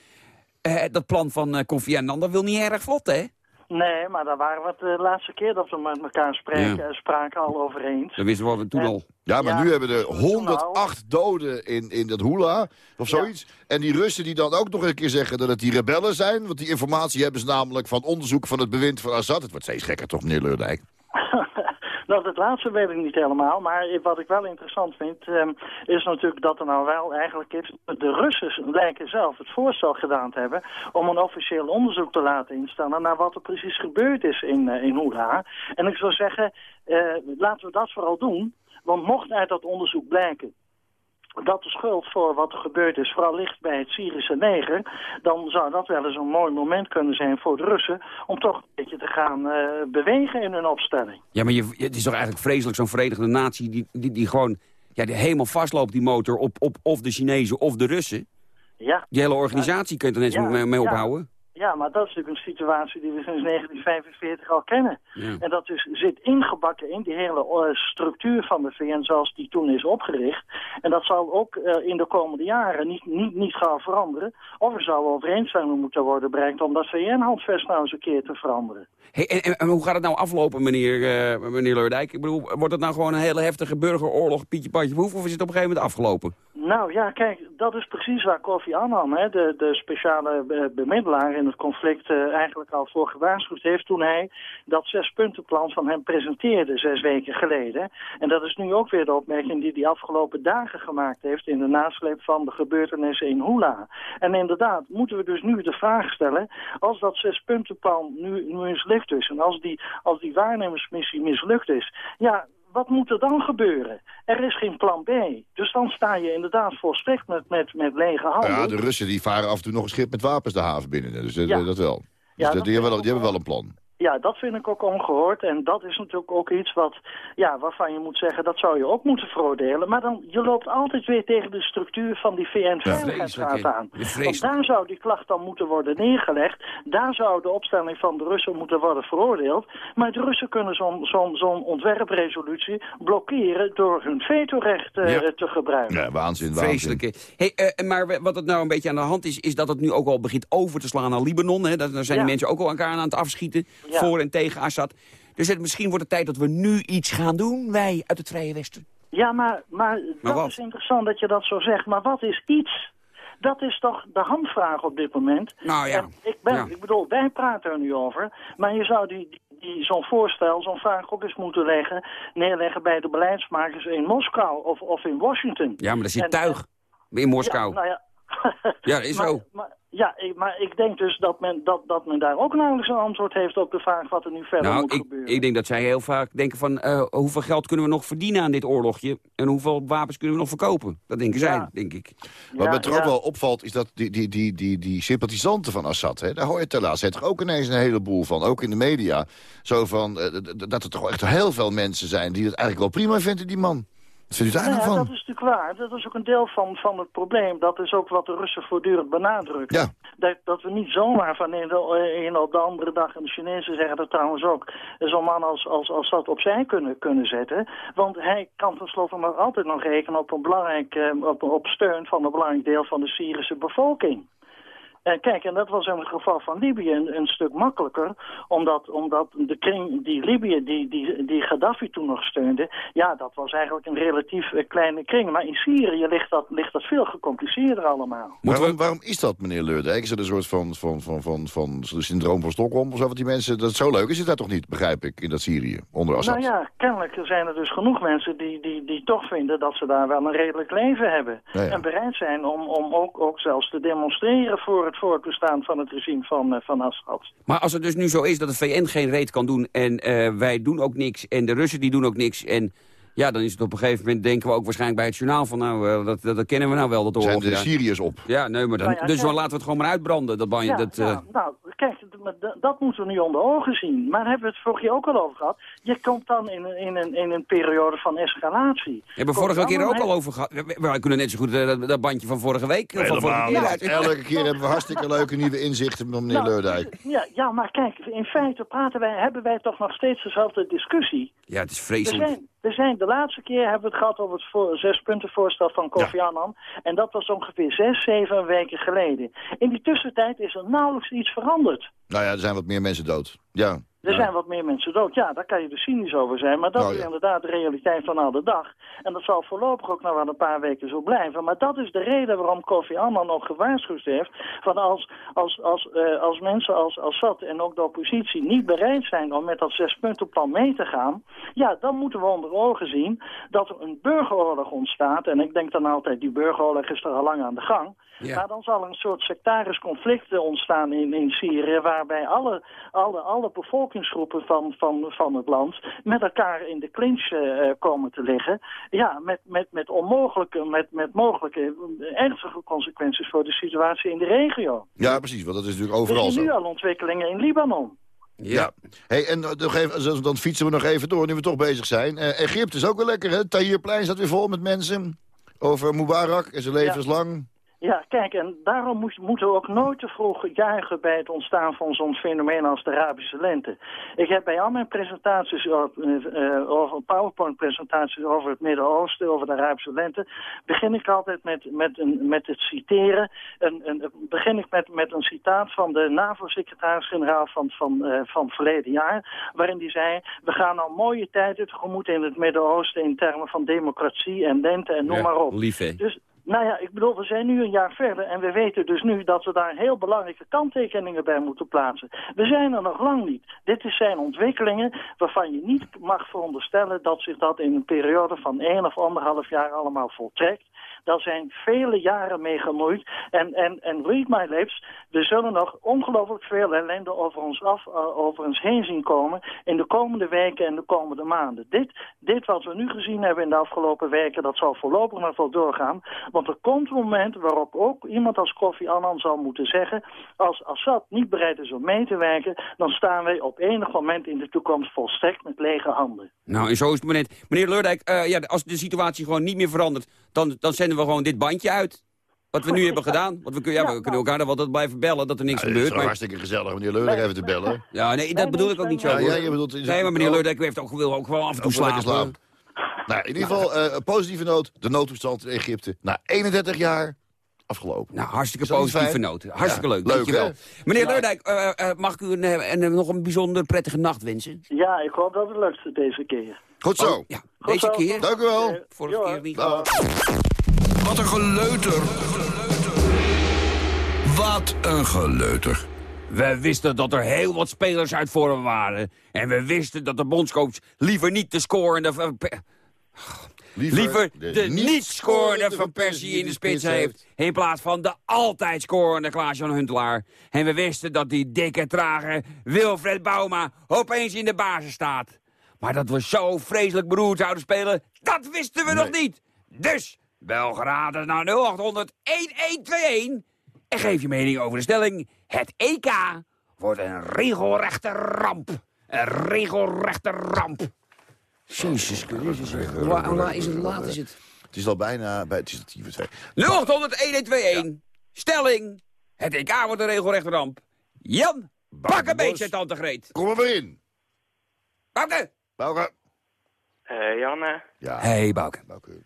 dat plan van Kofi Annan, dat wil niet erg vlot, hè? Nee, maar daar waren we het de laatste keer dat we met elkaar spreken, ja. spraken al over eens. Dat wisten we toen En- al. Ja, maar Ja, nu hebben we er toen 108 doden in, in dat Hula, of Ja. zoiets. En die Russen die dan ook nog een keer zeggen dat het die rebellen zijn. Want die informatie hebben ze namelijk van onderzoek van het bewind van Assad. Het wordt steeds gekker toch, meneer Leurdijk? Nou, het laatste weet ik niet helemaal, maar wat ik wel interessant vind, ehm, is natuurlijk dat er nou wel eigenlijk is, de Russen lijken zelf het voorstel gedaan te hebben om een officieel onderzoek te laten instellen naar wat er precies gebeurd is in, eh, in. En ik zou zeggen, eh, laten we dat vooral doen, want mocht uit dat onderzoek blijken dat de schuld voor wat er gebeurd is vooral ligt bij het Syrische leger, dan zou dat wel eens een mooi moment kunnen zijn voor de Russen om toch een beetje te gaan eh, bewegen in hun opstelling. Ja, maar je, het is toch eigenlijk vreselijk, zo'n Verenigde Natie... die, die, die gewoon ja, die helemaal vastloopt, die motor, op, op of de Chinezen of de Russen. Ja, Die hele organisatie kun je er net Ja, mee, mee ja. ophouden. Ja, maar dat is natuurlijk een situatie die we sinds 1945 al kennen. Ja. En dat dus zit ingebakken in die hele eh, structuur van de VN zoals die toen is opgericht. En dat zal ook eh, in de komende jaren niet, niet, niet gaan veranderen. Of er zou overeenstemming moeten worden bereikt om dat VN-handvest nou eens een keer te veranderen. Hey, en, hoe gaat het nou aflopen, meneer, eh, meneer Leurdijk? Ik bedoel, wordt het nou gewoon een hele heftige burgeroorlog, Pietje Patje Boef, of is het op een gegeven moment afgelopen? Nou ja, kijk, dat is precies waar Kofi Annan, hè, de, de speciale bemiddelaar in het conflict, eh, eigenlijk al voor gewaarschuwd heeft toen hij dat zespuntenplan van hem presenteerde zes weken geleden. En dat is nu ook weer de opmerking die hij afgelopen dagen gemaakt heeft in de nasleep van de gebeurtenissen in Hula. En inderdaad, moeten we dus nu de vraag stellen, als dat zespuntenplan nu, nu mislukt is en als die, als die waarnemersmissie mislukt is, ja, wat moet er dan gebeuren? Er is geen plan B. Dus dan sta je inderdaad volstrekt met, met, met lege handen. Ja, de Russen die varen af en toe nog een schip met wapens de haven binnen. Dus eh, Ja. dat wel. Dus Ja, dat- dat die, hebben wel, die hebben wel een plan. Ja, dat vind ik ook ongehoord. En dat is natuurlijk ook iets wat, ja, waarvan je moet zeggen, dat zou je ook moeten veroordelen. Maar dan, je loopt altijd weer tegen de structuur van die VN-veiligheidsraad aan. Want daar zou die klacht dan moeten worden neergelegd. Daar zou de opstelling van de Russen moeten worden veroordeeld. Maar de Russen kunnen zo'n zo'n zo'n ontwerpresolutie blokkeren door hun vetorecht eh, Ja. te gebruiken. Ja, waanzin, waanzin. Hey, eh, maar wat het nou een beetje aan de hand is, is dat het nu ook al begint over te slaan naar Libanon. Hè? Dat, daar zijn Ja. die mensen ook al elkaar aan het afschieten, Ja. voor en tegen Assad. Dus het, misschien wordt het tijd dat we nu iets gaan doen, wij uit het Vrije Westen. Ja, maar, maar, dat wat? is interessant dat je dat zo zegt. Maar wat is iets? Dat is toch de handvraag op dit moment. Nou ja, En ik, ben, ja. ik bedoel, wij praten er nu over. Maar je zou die, die, die- zo'n voorstel, zo'n vraag ook eens moeten leggen, neerleggen bij de beleidsmakers in Moskou of, of in Washington. Ja, maar daar zit En- tuig in Moskou. Ja, nou ja. Ja, is maar, zo. Maar, ja, ik, maar ik denk dus dat men, dat, dat men daar ook nauwelijks een antwoord heeft op de vraag wat er nu verder Nou, moet ik, gebeuren. ik denk dat zij heel vaak denken van... eh, hoeveel geld kunnen we nog verdienen aan dit oorlogje? En hoeveel wapens kunnen we nog verkopen? Dat denken zij, denk ik. Wat Ja, me toch ja. ook wel opvalt, is dat die, die, die, die, die sympathisanten van Assad... Hè, daar hoor je laatste toch ook ineens een heleboel van. Ook in de media. Zo van, eh, dat er toch echt heel veel mensen zijn... die het eigenlijk wel prima vinden, die man. Wat vindt u daar Nou ja, van? dat is natuurlijk waar. Dat is ook een deel van, van het probleem. Dat is ook wat de Russen voortdurend benadrukken. Ja. Dat, dat we niet zomaar van de een ene op de andere dag, en de Chinezen zeggen dat trouwens ook, zo'n man als, als, als dat opzij kunnen, kunnen zetten. Want hij kan tenslotte nog altijd nog rekenen op, een belangrijk, eh, op, op steun van een belangrijk deel van de Syrische bevolking. Eh, kijk, en dat was in het geval van Libië een, een stuk makkelijker, omdat, omdat de kring die Libië, die, die, die Gaddafi toen nog steunde, ja, dat was eigenlijk een relatief eh, kleine kring. Maar in Syrië ligt dat, ligt dat veel gecompliceerder allemaal. Waarom, waarom is dat, meneer Leurdijk? Is dat een soort van, van, van, van, van, syndroom van Stockholm? Of zo? Want die mensen, dat is zo leuk is het daar toch niet, begrijp ik, in dat Syrië, onder Assad? Nou ja, kennelijk zijn er dus genoeg mensen die, die, die toch vinden dat ze daar wel een redelijk leven hebben. Ja, ja. En bereid zijn om, om ook, ook zelfs te demonstreren voor het voortbestaan van het regime van, eh, van Assad. Maar als het dus nu zo is dat de VN geen reet kan doen en eh, wij doen ook niks en de Russen die doen ook niks en ja, dan is het op een gegeven moment denken we ook waarschijnlijk bij het journaal van nou, eh, dat, dat, dat kennen we nou wel, dat Zijn oorlog. de Ja. Syriërs op? Ja, nee, maar dan, Nou ja, dus dan laten we het gewoon maar uitbranden, dat banje. Ja, dat, eh, ja, nou, kijk, dat moeten we nu onder ogen zien. Maar hebben we het vorige keer ook al over gehad. Je komt dan in, een- in, een, in een periode van escalatie. hebben we vorige keer ook al over gehad. We, we kunnen net zo goed eh, dat, dat bandje van vorige week of van vorige keer uit. Elke keer hebben we hartstikke leuke nieuwe inzichten van meneer Nou, Leurdijk. Ja, ja, maar kijk, in feite praten wij, hebben wij toch nog steeds dezelfde discussie. Ja, het is vreselijk. zijn, we zijn, de laatste keer hebben we het gehad over het voor, zespuntenvoorstel van Kofi Annan. En dat was ongeveer zes, zeven weken geleden. In die tussentijd is er nauwelijks iets veranderd. Nou ja, er zijn wat meer mensen dood. Ja. Er zijn wat meer mensen dood. Ja, daar kan je dus cynisch over zijn. Maar dat Nou is inderdaad de realiteit van alle dag. En dat zal voorlopig ook nog wel een paar weken zo blijven. Maar dat is de reden waarom Kofi Annan nog gewaarschuwd heeft... van als, als, als, eh, als mensen als Assad en ook de oppositie niet bereid zijn... om met dat zespuntenplan mee te gaan... ja, dan moeten we onder ogen zien dat er een burgeroorlog ontstaat. En ik denk dan altijd, die burgeroorlog is er al lang aan de gang... Ja. Maar dan zal er een soort sectarisch conflict eh, ontstaan in, in Syrië... waarbij alle, alle, alle bevolkingsgroepen van, van, van het land met elkaar in de clinch eh, komen te liggen. Ja, met, met, met onmogelijke, met, met mogelijke eh, ernstige consequenties voor de situatie in de regio. ja, precies, want dat is natuurlijk We overal zien nu zo. al ontwikkelingen in Libanon. Ja. Hey, en eh, nog even, dan fietsen we nog even door, nu we toch bezig zijn. Eh, Egypte is ook wel lekker, hè? Tahrirplein staat weer vol met mensen. Over Mubarak en zijn levenslang. Ja, kijk, en daarom moet- moeten we ook nooit te vroeg juichen bij het ontstaan van zo'n fenomeen als de Arabische lente. Ik heb bij al mijn presentaties, over, eh, over PowerPoint-presentaties over het Midden-Oosten, over de Arabische lente, begin ik altijd met, met, een, met het citeren. Een, een, begin ik met, met een citaat van de NAVO-secretaris-generaal van, van, eh, van verleden jaar, waarin die zei, we gaan al mooie tijden tegemoet in het Midden-Oosten in termen van democratie en lente en noem Ja, maar op. lief? Dus, nou ja, ik bedoel, we zijn nu een jaar verder en we weten dus nu dat we daar heel belangrijke kanttekeningen bij moeten plaatsen. We zijn er nog lang niet. Dit zijn ontwikkelingen waarvan je niet mag veronderstellen dat zich dat in een periode van één of anderhalf jaar allemaal voltrekt. Daar zijn vele jaren mee gemoeid. En, en, en read my lips, we zullen nog ongelooflijk veel ellende over ons, af, eh, over ons heen zien komen in de komende weken en de komende maanden. Dit, dit wat we nu gezien hebben in de afgelopen weken, dat zal voorlopig nog wel doorgaan. Want er komt een moment waarop ook iemand als Kofi Annan zal moeten zeggen... als Assad niet bereid is om mee te werken... dan staan wij op enig moment in de toekomst volstrekt met lege handen. Nou, en zo is het. Meneer Leurdijk, eh, ja, als de situatie gewoon niet meer verandert... dan, dan zenden we gewoon dit bandje uit. Wat we nu hebben gedaan. Want we, kun- ja, we kunnen elkaar dan wel altijd blijven bellen dat er niks Ja, het is gebeurt. toch Maar, hartstikke gezellig meneer Leurdijk even te bellen. ja, nee, dat bedoel ik ook niet zo. Ja, jij bedoelt... Nee, maar meneer Leurdijk heeft ook, wil ook wel af en toe slapen. slapen. Nou, in ieder geval, eh, een positieve noot. De noodtoestand in Egypte. Na 31 jaar afgelopen. Nou, hartstikke Is dat positieve noten. Hartstikke Ja, leuk, leuk, dankjewel. hè? Meneer Leurdijk, eh, eh, mag ik u een, een, nog een bijzonder prettige nacht wensen? Ja, ik hoop dat het lukt deze keer. Goed zo. Oh, ja, deze zo. keer. Dank u wel. Vorige ja, keer niet. Wat een geleuter. Wat een geleuter. We wisten dat er heel wat spelers uit vorm waren. En we wisten dat de bondscoach liever niet de scorende... Van, liever de, niet scorende Van Persie in de spits heeft... in plaats van de altijd scorende Klaas-Jan Huntelaar. En we wisten dat die dikke, trage Wilfred Bouma opeens in de basis staat. Maar dat we zo vreselijk beroerd zouden spelen, dat wisten we nog niet. Dus, bel gratis naar 0800 1121 en geef je mening over de stelling... het EK wordt een regelrechte ramp. Een regelrechte ramp. Jezus Christus. Hoe is het? Hoe laat is het? Het is al bijna... Bij, het is het hier twee. 0800 1121. Stelling. Het EK wordt een regelrechte ramp. Jan, pak een beetje, tante Greet. Kom er weer in. Bouke. Bouke. Eh, Janne, Ja. Hey, Bouke. Bouke.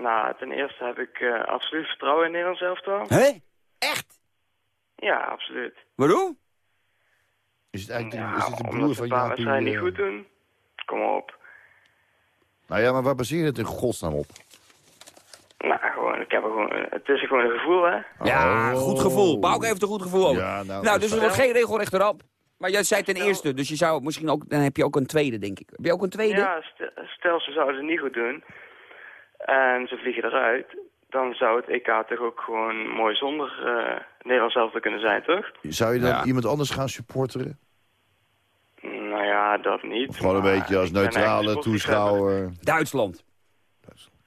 Nou, ten eerste heb ik eh, absoluut vertrouwen in Nederland elftal. Hé? Echt? Ja, absoluut. Waarom? Is het eigenlijk Ja, is het de omdat broer van Jaapie? wedstrijden niet eh? goed doen. Kom op. Nou ja, maar waar baseer je het in godsnaam op? Nou, gewoon, ik heb er gewoon, het is gewoon een gevoel, hè. Ja, goed gevoel. Bouke heeft een goed gevoel over. Ja, nou, nou, dus er wordt geen regelrechte ramp. Maar jij zei ten eerste, dus je zou misschien ook, dan heb je ook een tweede, denk ik. Heb je ook een tweede? Ja, stel, stel ze zouden het niet goed doen en ze vliegen eruit, dan zou het EK toch ook gewoon mooi zonder eh Nederland zelf te kunnen zijn, toch? Zou je dan Ja. iemand anders gaan supporteren? Nou ja, dat niet. Gewoon een beetje als neutrale toeschouwer. Duitsland.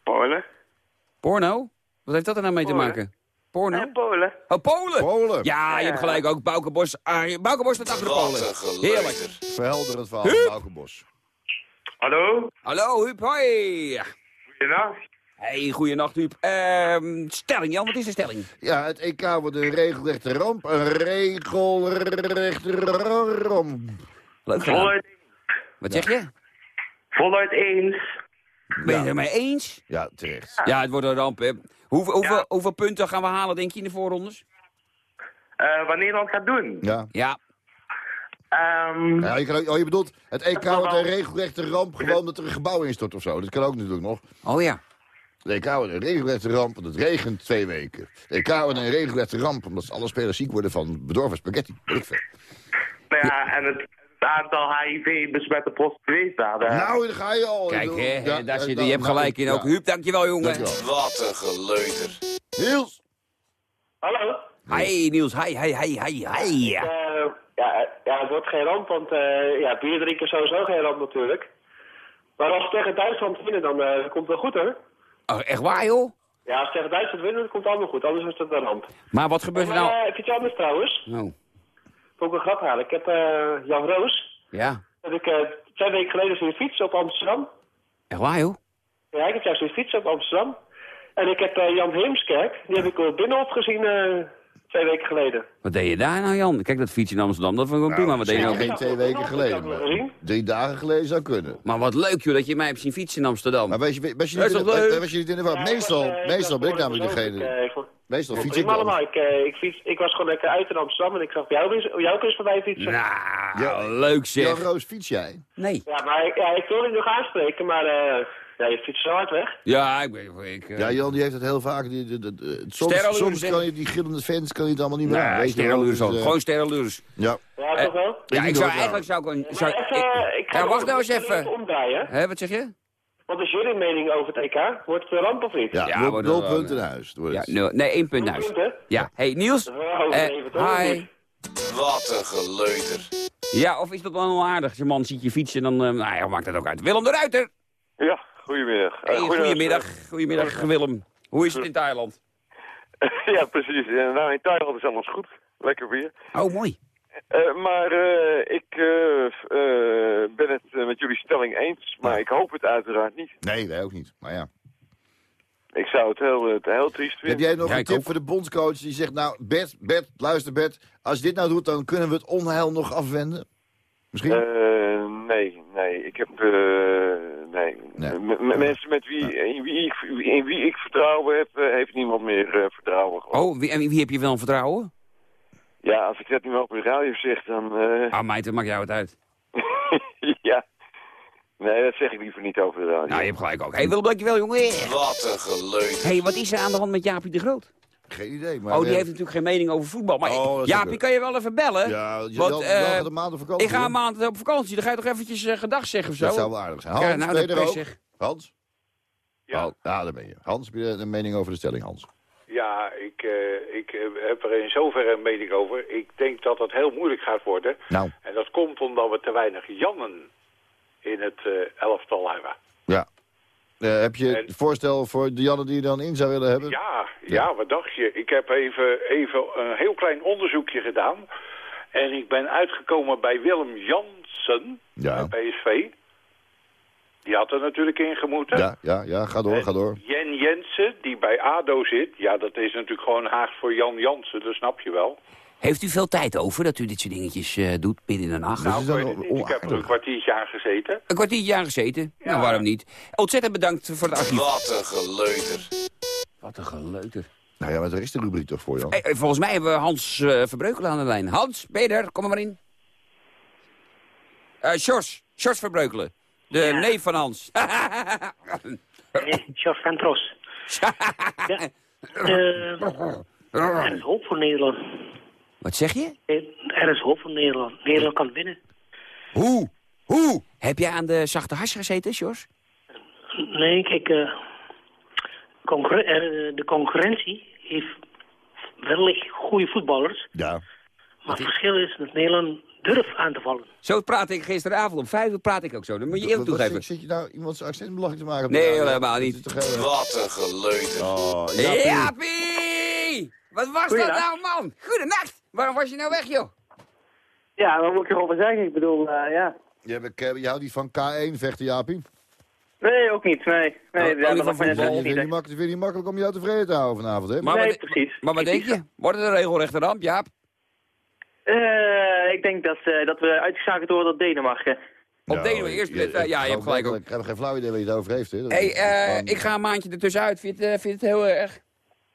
Polen? Porno? Wat heeft dat er nou mee te maken? Porno? Nee, Polen. Oh, Polen! Polen. Ja, je hebt gelijk ook. Bouke Bos, ah, Bouke Bos staat achter de Polen. Heerlijk. Verhelderend verhaal van Bouke Bos. Hallo? Hallo, Huub, hoi. Goedenacht. Hey, goeienacht, Huub. Ehm, stelling, Jan, wat is de stelling? Ja, het EK wordt een regelrechte ramp. Een regelrechte ramp. Leuk gedaan. Wat zeg je? Voluit eens. Ben je het ermee eens? Ja, terecht. Ja, het wordt een ramp, hè. Hoeveel, hoeveel, Ja. hoeveel punten gaan we halen, denk je, in de voorrondes? Eh, wat Nederland gaat doen. Ja. Ja. Ehm, ja je, kan ook, oh, je bedoelt, het EK wordt een regelrechte ramp, gewoon dat er een gebouw instort of zo. Dat kan ook natuurlijk nog. Oh ja. EK wordt een regelrechte ramp, want het regent twee weken. EK wordt een regelrechte ramp, omdat alle spelers ziek worden van bedorven spaghetti. Weet ik veel. nou ja, en het, het aantal HIV-besmette prostituees daar. eh, Nou, daar ga je al. Kijk, hè, ja, daar ja, zit, nou, je hebt nou, gelijk in ook. ja. Huub, dankjewel, jongen. Dankjewel. Wat een geleuter. Niels. Hallo? Hi, Niels. Hi, hi, hi, hi, hi. Eh, ja, ja, het wordt geen ramp, want eh, ja, bier drinken is sowieso geen ramp natuurlijk. Maar als we tegen Duitsland winnen, dan eh, komt het wel goed hoor. Oh, echt waar, joh? Ja, als tegen Duitsland winnen, dan komt allemaal goed. Anders is het een ramp. Maar wat gebeurt er nou? eh, even iets anders trouwens. Oh, ik wel grappig eigenlijk. Ik heb eh, Jan Roos. ja. Heb ik eh, twee weken geleden zien fietsen op Amsterdam. Echt waar, joh? Ja, ik heb juist zien fietsen op Amsterdam. En ik heb eh, Jan Heemskerk, die heb ik op Binnenhof gezien eh, twee weken geleden. Wat deed je daar nou, Jan? Kijk, dat fiets in Amsterdam, dat vond ik prima. Wat deed je nou? Geen twee weken geleden, maar drie dagen geleden zou kunnen. Maar wat leuk, joh, dat je mij hebt zien fietsen in Amsterdam. Maar weet je, was je Dat niet, in de, was je niet in de war? Meestal, was, eh, meestal was ben ik namelijk degene. eh, ik Meestal fiets ik allemaal. Ik, eh, ik, fiets, ik was gewoon lekker uit in Amsterdam en ik zag jou, eens- jou eens voorbij fietsen. Nou, Ja. leuk zeg. Jan Roos, fiets jij? Nee. Ja, maar ik, ja, ik wilde je nog aanspreken, maar eh, ja, je fietst zo hard weg. Ja, ik ben... Ik, eh, Ja, Jan die heeft het heel vaak. Die, die- die- die- soms soms kan je die gillende fans kan je het allemaal niet meer aan. Nee, weet je wel. sterrenlures Dus, ook. eh, Gewoon sterrenlures. Ja. Ja, Eh, toch wel? Ja, ik zou eigenlijk zou ik een... Zou, ik- ik ga ja, nog wacht nou eens even even. omdraaien. Hè, wat zeg je? Wat is jullie mening over het EK? Wordt het een ramp of niet? Ja, Ja, maar nul dat- punten in huis. Ja, nul, nee, één punt naar huis. punten? Ja, hey Niels. Dat? Of hi. Wat een geleuter. Ja, of is dat dan wel aardig? Je man ziet je fietsen en dan... eh, nou ja, maakt het ook uit. Willem de Ruiter. Ja, goedemiddag. Hey, Eh, goedemiddag. Goedemiddag, Willem. Hoe is het in Thailand? [LAUGHS] ja, precies. Eh, nou, in Thailand is alles goed. Lekker weer. Oh, mooi. Eh, maar eh, ik eh, eh, ben het eh, met jullie stelling eens, maar ik hoop het uiteraard niet. Nee, wij ook niet. Maar ja. Ik zou het heel, eh, heel triest Heb vinden. jij nog Ja, een tip ook. voor de bondscoach die zegt... Nou, Bert, Bert, luister Bert. Als je dit nou doet, dan kunnen we het onheil nog afwenden? Misschien? Eh, nee, nee. Ik heb... eh, nee. Mensen met wie, in, wie ik, in wie ik vertrouwen heb, eh, heeft niemand meer eh, vertrouwen. gewoon. Oh, wie, en wie heb je wel vertrouwen? Ja, als ik dat nu op de radio zeg, dan... eh, Ah, meid, dat maakt jou het uit. [LAUGHS] ja. Nee, dat zeg ik liever niet over de radio. Nou, je hebt gelijk ook. hey, Willem, dankjewel, jongen. Wat een geleuter. hey, wat is er aan de hand met Jaapie de Groot? Geen idee. Maar oh, die eh, heeft natuurlijk geen mening over voetbal. Maar Oh, dat Jaapie, kan je wel even bellen? Ja, Jan, Want, eh, gaat een maand op vakantie. Ik ga een maand op vakantie. Dan ga je toch eventjes eh, gedag zeggen of zo? Dat zou wel aardig zijn. Hans, Ja, nou, ben je dat er ook? Hans? Ja. Oh, ja, daar ben je. Hans, heb je een mening over de stelling, Hans? Ja, ik, eh, ik eh, heb er in zoverre een mening over. Ik denk dat het heel moeilijk gaat worden. Nou, En dat komt omdat we te weinig Jannen in het eh, elftal hebben. ja. Eh, heb je En- voorstel voor de Janne die je dan in zou willen hebben? Ja, ja, wat dacht je? Ik heb even, even een heel klein onderzoekje gedaan. En ik ben uitgekomen bij Willem Jansen Ja. bij PSV. Die had er natuurlijk in gemoeten. Ja, ja, ja, ga door, ga door. Jen Jensen, die bij ADO zit. Ja, dat is natuurlijk gewoon Haag voor Jan Jansen, dat snap je wel. Heeft u veel tijd over dat u dit soort dingetjes eh, doet binnen de nacht? Nou, ik heb er een kwartiertje aan gezeten. Een kwartiertje aan gezeten? Nou, waarom niet? Ontzettend bedankt voor het archief. Wat een geleuter. Wat een geleuter. Nou ja, maar daar is de rubriek toch voor, Jan? Hey, eh, volgens mij hebben we Hans eh Verbreukelen aan de lijn. Hans, ben je er? Kom er maar in. Eh Sjors, Sjors Verbreukelen. De neef van Hans. Sjors van Tros. ja. Eh, er is hoop voor Nederland. Wat zeg je? Er is hoop voor Nederland. Nederland kan winnen. Hoe? Hoe? Heb jij aan de zachte hars gezeten, Sjors? Nee, kijk, eh, concurre- eh, de concurrentie heeft wellicht goede voetballers. Ja. Maar het verschil is dat Nederland durft aan te vallen. Zo praat ik gisteravond om vijf uur praat ik ook zo. Dan moet je eerlijk toegeven. Zit je nou iemand zijn accent belachelijk te maken? Nee, helemaal niet. heel- Wat een geleuter. Oh, Jaapie! Wat was dat nou, man? Goedenacht! Waarom was je nou weg, joh? Ja, wat moet ik erover zeggen? Ik bedoel, eh, ja. Je, hebt, eh, je houdt niet van K1 vechten, Jaapie? Nee, ook niet. Nee, nee is voetbal. weer niet makkelijk- om jou tevreden te houden vanavond, hè? Maar Nee, wat, precies. Maar wat denk je? Wordt het een regelrechte ramp, Jaap? Eh, ik denk dat, eh, dat we uitgeschakeld worden tot Denemarken. Op Nou, Denemarken eerst. je- Ja, ja, je hebt gelijk ook. Ik heb geen flauw idee waar je het over heeft, hè? Hey, ik ga een maandje ertussenuit. Vind je het, eh, vind je het heel erg?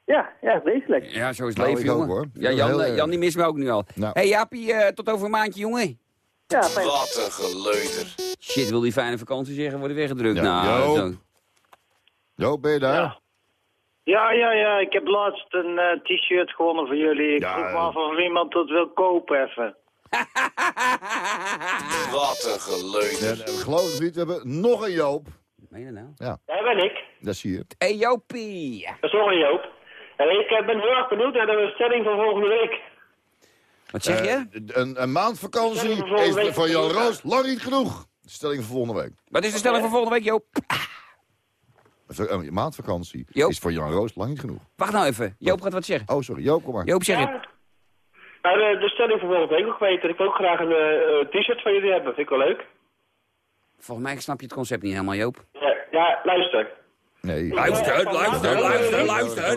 Ja, ja, wezenlijk. Ja, zo is het Nou, leven, ik ook, jongen. hoor. Ja, Jan, eh. Jan die mist me ook nu al. Nou. Hé, hey, Jaapie, eh, tot over een maandje, jongen. Ja, fijn. Wat een geleuter. Shit, wil die fijne vakantie zeggen, worden weggedrukt. Ja, nou, Joop. ben je daar? Ja. Ja, ja, ja. Ik heb laatst een eh, t-shirt gewonnen voor jullie. Ik Ja, vroeg me af of iemand dat wil kopen even. [LAUGHS] Wat een geleuter. Geloof het niet, we hebben nog een Joop. Meen je nou? Daar ben ik. Dat zie je. Hé, hey, Jopie. Dat is nog een Joop. En ik eh, ben heel erg benieuwd naar de stelling van volgende week. Wat zeg je? Eh, een, een maand vakantie voor is week. van Jan Roos lang niet genoeg. Stelling voor volgende week. Wat is de stelling voor volgende week, Joop? Een maand vakantie Joop. is voor Jan Roos lang niet genoeg. Wacht nou even. Joop gaat wat zeggen. Oh, sorry. Joop, kom maar. Joop, zeg het. Ja. Nou, de, de stelling voor volgende week nog weten. Ik wil ook graag een eh, t-shirt van jullie hebben. Vind ik wel leuk. Volgens mij snap je het concept niet helemaal, Joop. Ja, ja luister. Nee. Luister, luister, luister, luister.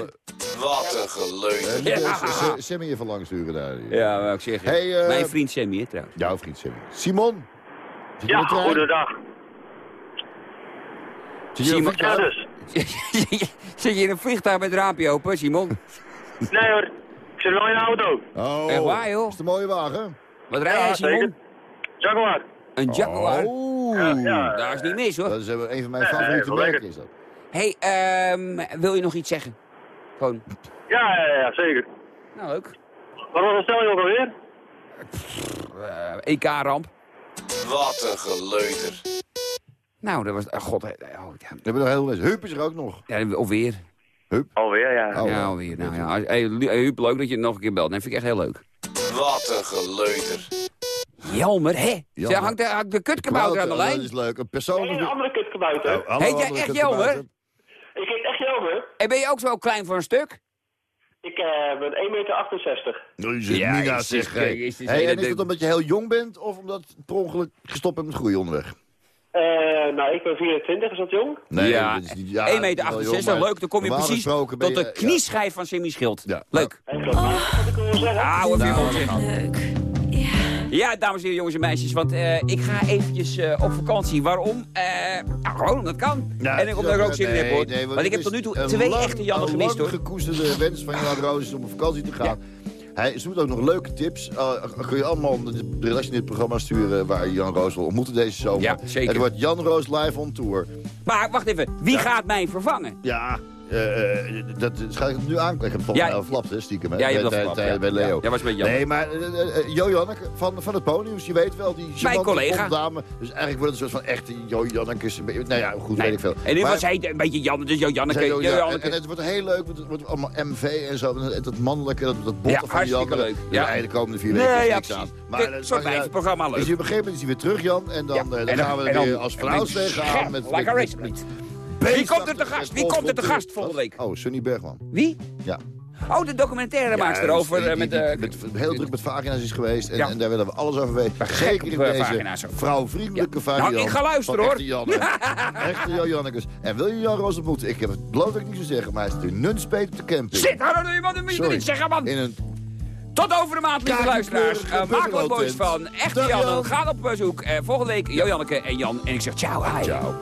Wat een geleuter. Eh, Ja. Sammy even lang sturen daar. Ja, wou ik zeggen. Hey, eh, Mijn vriend Sammy, hè, trouwens. Jouw vriend Sammy. Simon. Ja, de goedendag. Zit je in Simon- de? Ja, dus. [LAUGHS] Zit je in een vliegtuig met het raampje open, Simon? Nee hoor. Ik zit wel in de auto. Oh, Echt waar, joh? Is een mooie wagen? Wat rij jij, Ja, Simon? zeker. Jaguar. Een Jaguar? Oh. Ja, Daar is niet mis, hoor. Dat is eh, een van mijn favoriete merken is dat. Hé, hey, ehm, wil je nog iets zeggen? Gewoon. Ja, ja, ja, zeker. Nou, leuk. Wat was de stelling ook alweer? Eh, EK-ramp. Wat een geleuter. Nou, dat was... eh, God, eh, oh, ja. We hebben nog heel veel. Huub is er ook nog. ja, of weer. Alweer, ja. Ja, alweer. Nou, ja. Hey, Huub, leuk dat je nog een keer belt. Dat vind ik echt heel leuk. Wat een geleuter. Jelmer, hè? Ze hangt de, hangt de kutkabouter aan de Dat lijn. is leuk. Een Nee, persoonlijke... een andere kutkabouter. Oh, hallo, Heet jij echt. Jelmer? Ik heet echt Jelmer. En ben je ook zo klein voor een stuk? Ik eh, ben 1,68 meter. Jezus, Ja, Nina zeg. hey. En is het omdat je heel jong bent of omdat het per ongeluk gestopt bent met groeien onderweg? Eh, nou, ik ben 24, is dat jong? ja, dat is niet- ja, 1,68 meter, wel jong, maar leuk. Dan kom je precies tot de je- knieschijf van Semi Schild. Ja. Leuk. En dat wat ik wil zeggen. Ah, hoe heb je Ja, dames en heren, jongens en meisjes. Want eh, ik ga eventjes eh, op vakantie. Waarom? Eh, nou, gewoon omdat het kan. Ja, en ik omdat ik er ook zin in heb, hoor. nee, nee, want ik heb tot nu toe een twee lang- echte Jannen een gemist, hoor. gekoesterde wens van Jan Roos is om op vakantie te gaan. Hij zoekt ook nog leuke tips. Uh, kun je allemaal de, de in dit programma sturen waar Jan Roos wil ontmoeten deze zomer. Ja, zeker. Het wordt Jan Roos live on tour. Maar wacht even, wie gaat mij vervangen? Ja, eh, eh, dat ga ik nu aan. Ik heb het volgens mij al stiekem. Hè, Ja, je hebt bij, dat bij- verklapt, bij ja. Leo. Ja, was Jan. Nee, maar eh, Jo Janneke van, van het Poniums, je weet wel, die charmante collega. dame. Dus eigenlijk wordt het een soort van echte Jo Jannekes. Nou ja, goed, weet ik veel. En nu Maar- was hij een beetje Jan, dus Jo Janneke. ja, Jo ja, en, Janneke. en het wordt heel leuk, want het wordt allemaal MV en zo. En dat mannelijke, dat, dat botte Ja, van die hartstikke Jan. leuk. Ja. De komende vier Nee, weken is ja, niks aan. Een dat soort wijvenprogramma, uit. leuk. Hij op een gegeven moment is hij weer terug, Jan. En dan, gaan we er weer als dan tegenaan. Met, Wie komt er te gast? Wie komt er te gast volgende week? Oh, Sunny Bergman. Wie? Ja. Oh, de documentaire maakt erover. die- eh, die- met, die- eh, met- heel druk met vagina's is geweest. En, Ja. en daar willen we alles over weten. Zeker in eh, deze vrouwvriendelijke Ja. variant. Nou, ik ga luisteren, hoor. Echte Janne. [LAUGHS] Echte Jan Jannekes. En wil je Jan Roos ontmoeten? Ik heb het beloof dat ik niet zo zeggen, maar hij is in Nunspeet op de camping. Zit, hou nou, man, dat moet je niet zeggen, man. In een Tot over de maand, lieve luisteraars. Uh, maak wat moois van. Echte Jan, gaan op bezoek. Eh, volgende week Jo Janneke en Jan. En ik zeg ciao, hi. Ciao.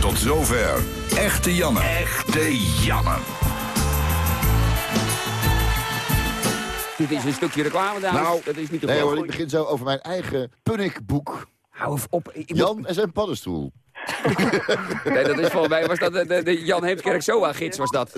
Tot zover. Echte Janne. Echte Janne. Dit is een stukje reclame, dames. Nou, dat is niet te nee hoor, ik begin zo over mijn eigen punnikboek. Hou even op. Ik moet- Jan en zijn paddenstoel. [LAUGHS] Nee, dat is volgens mij was dat de, de, de Jan Heemskerk Zoa-gids was dat.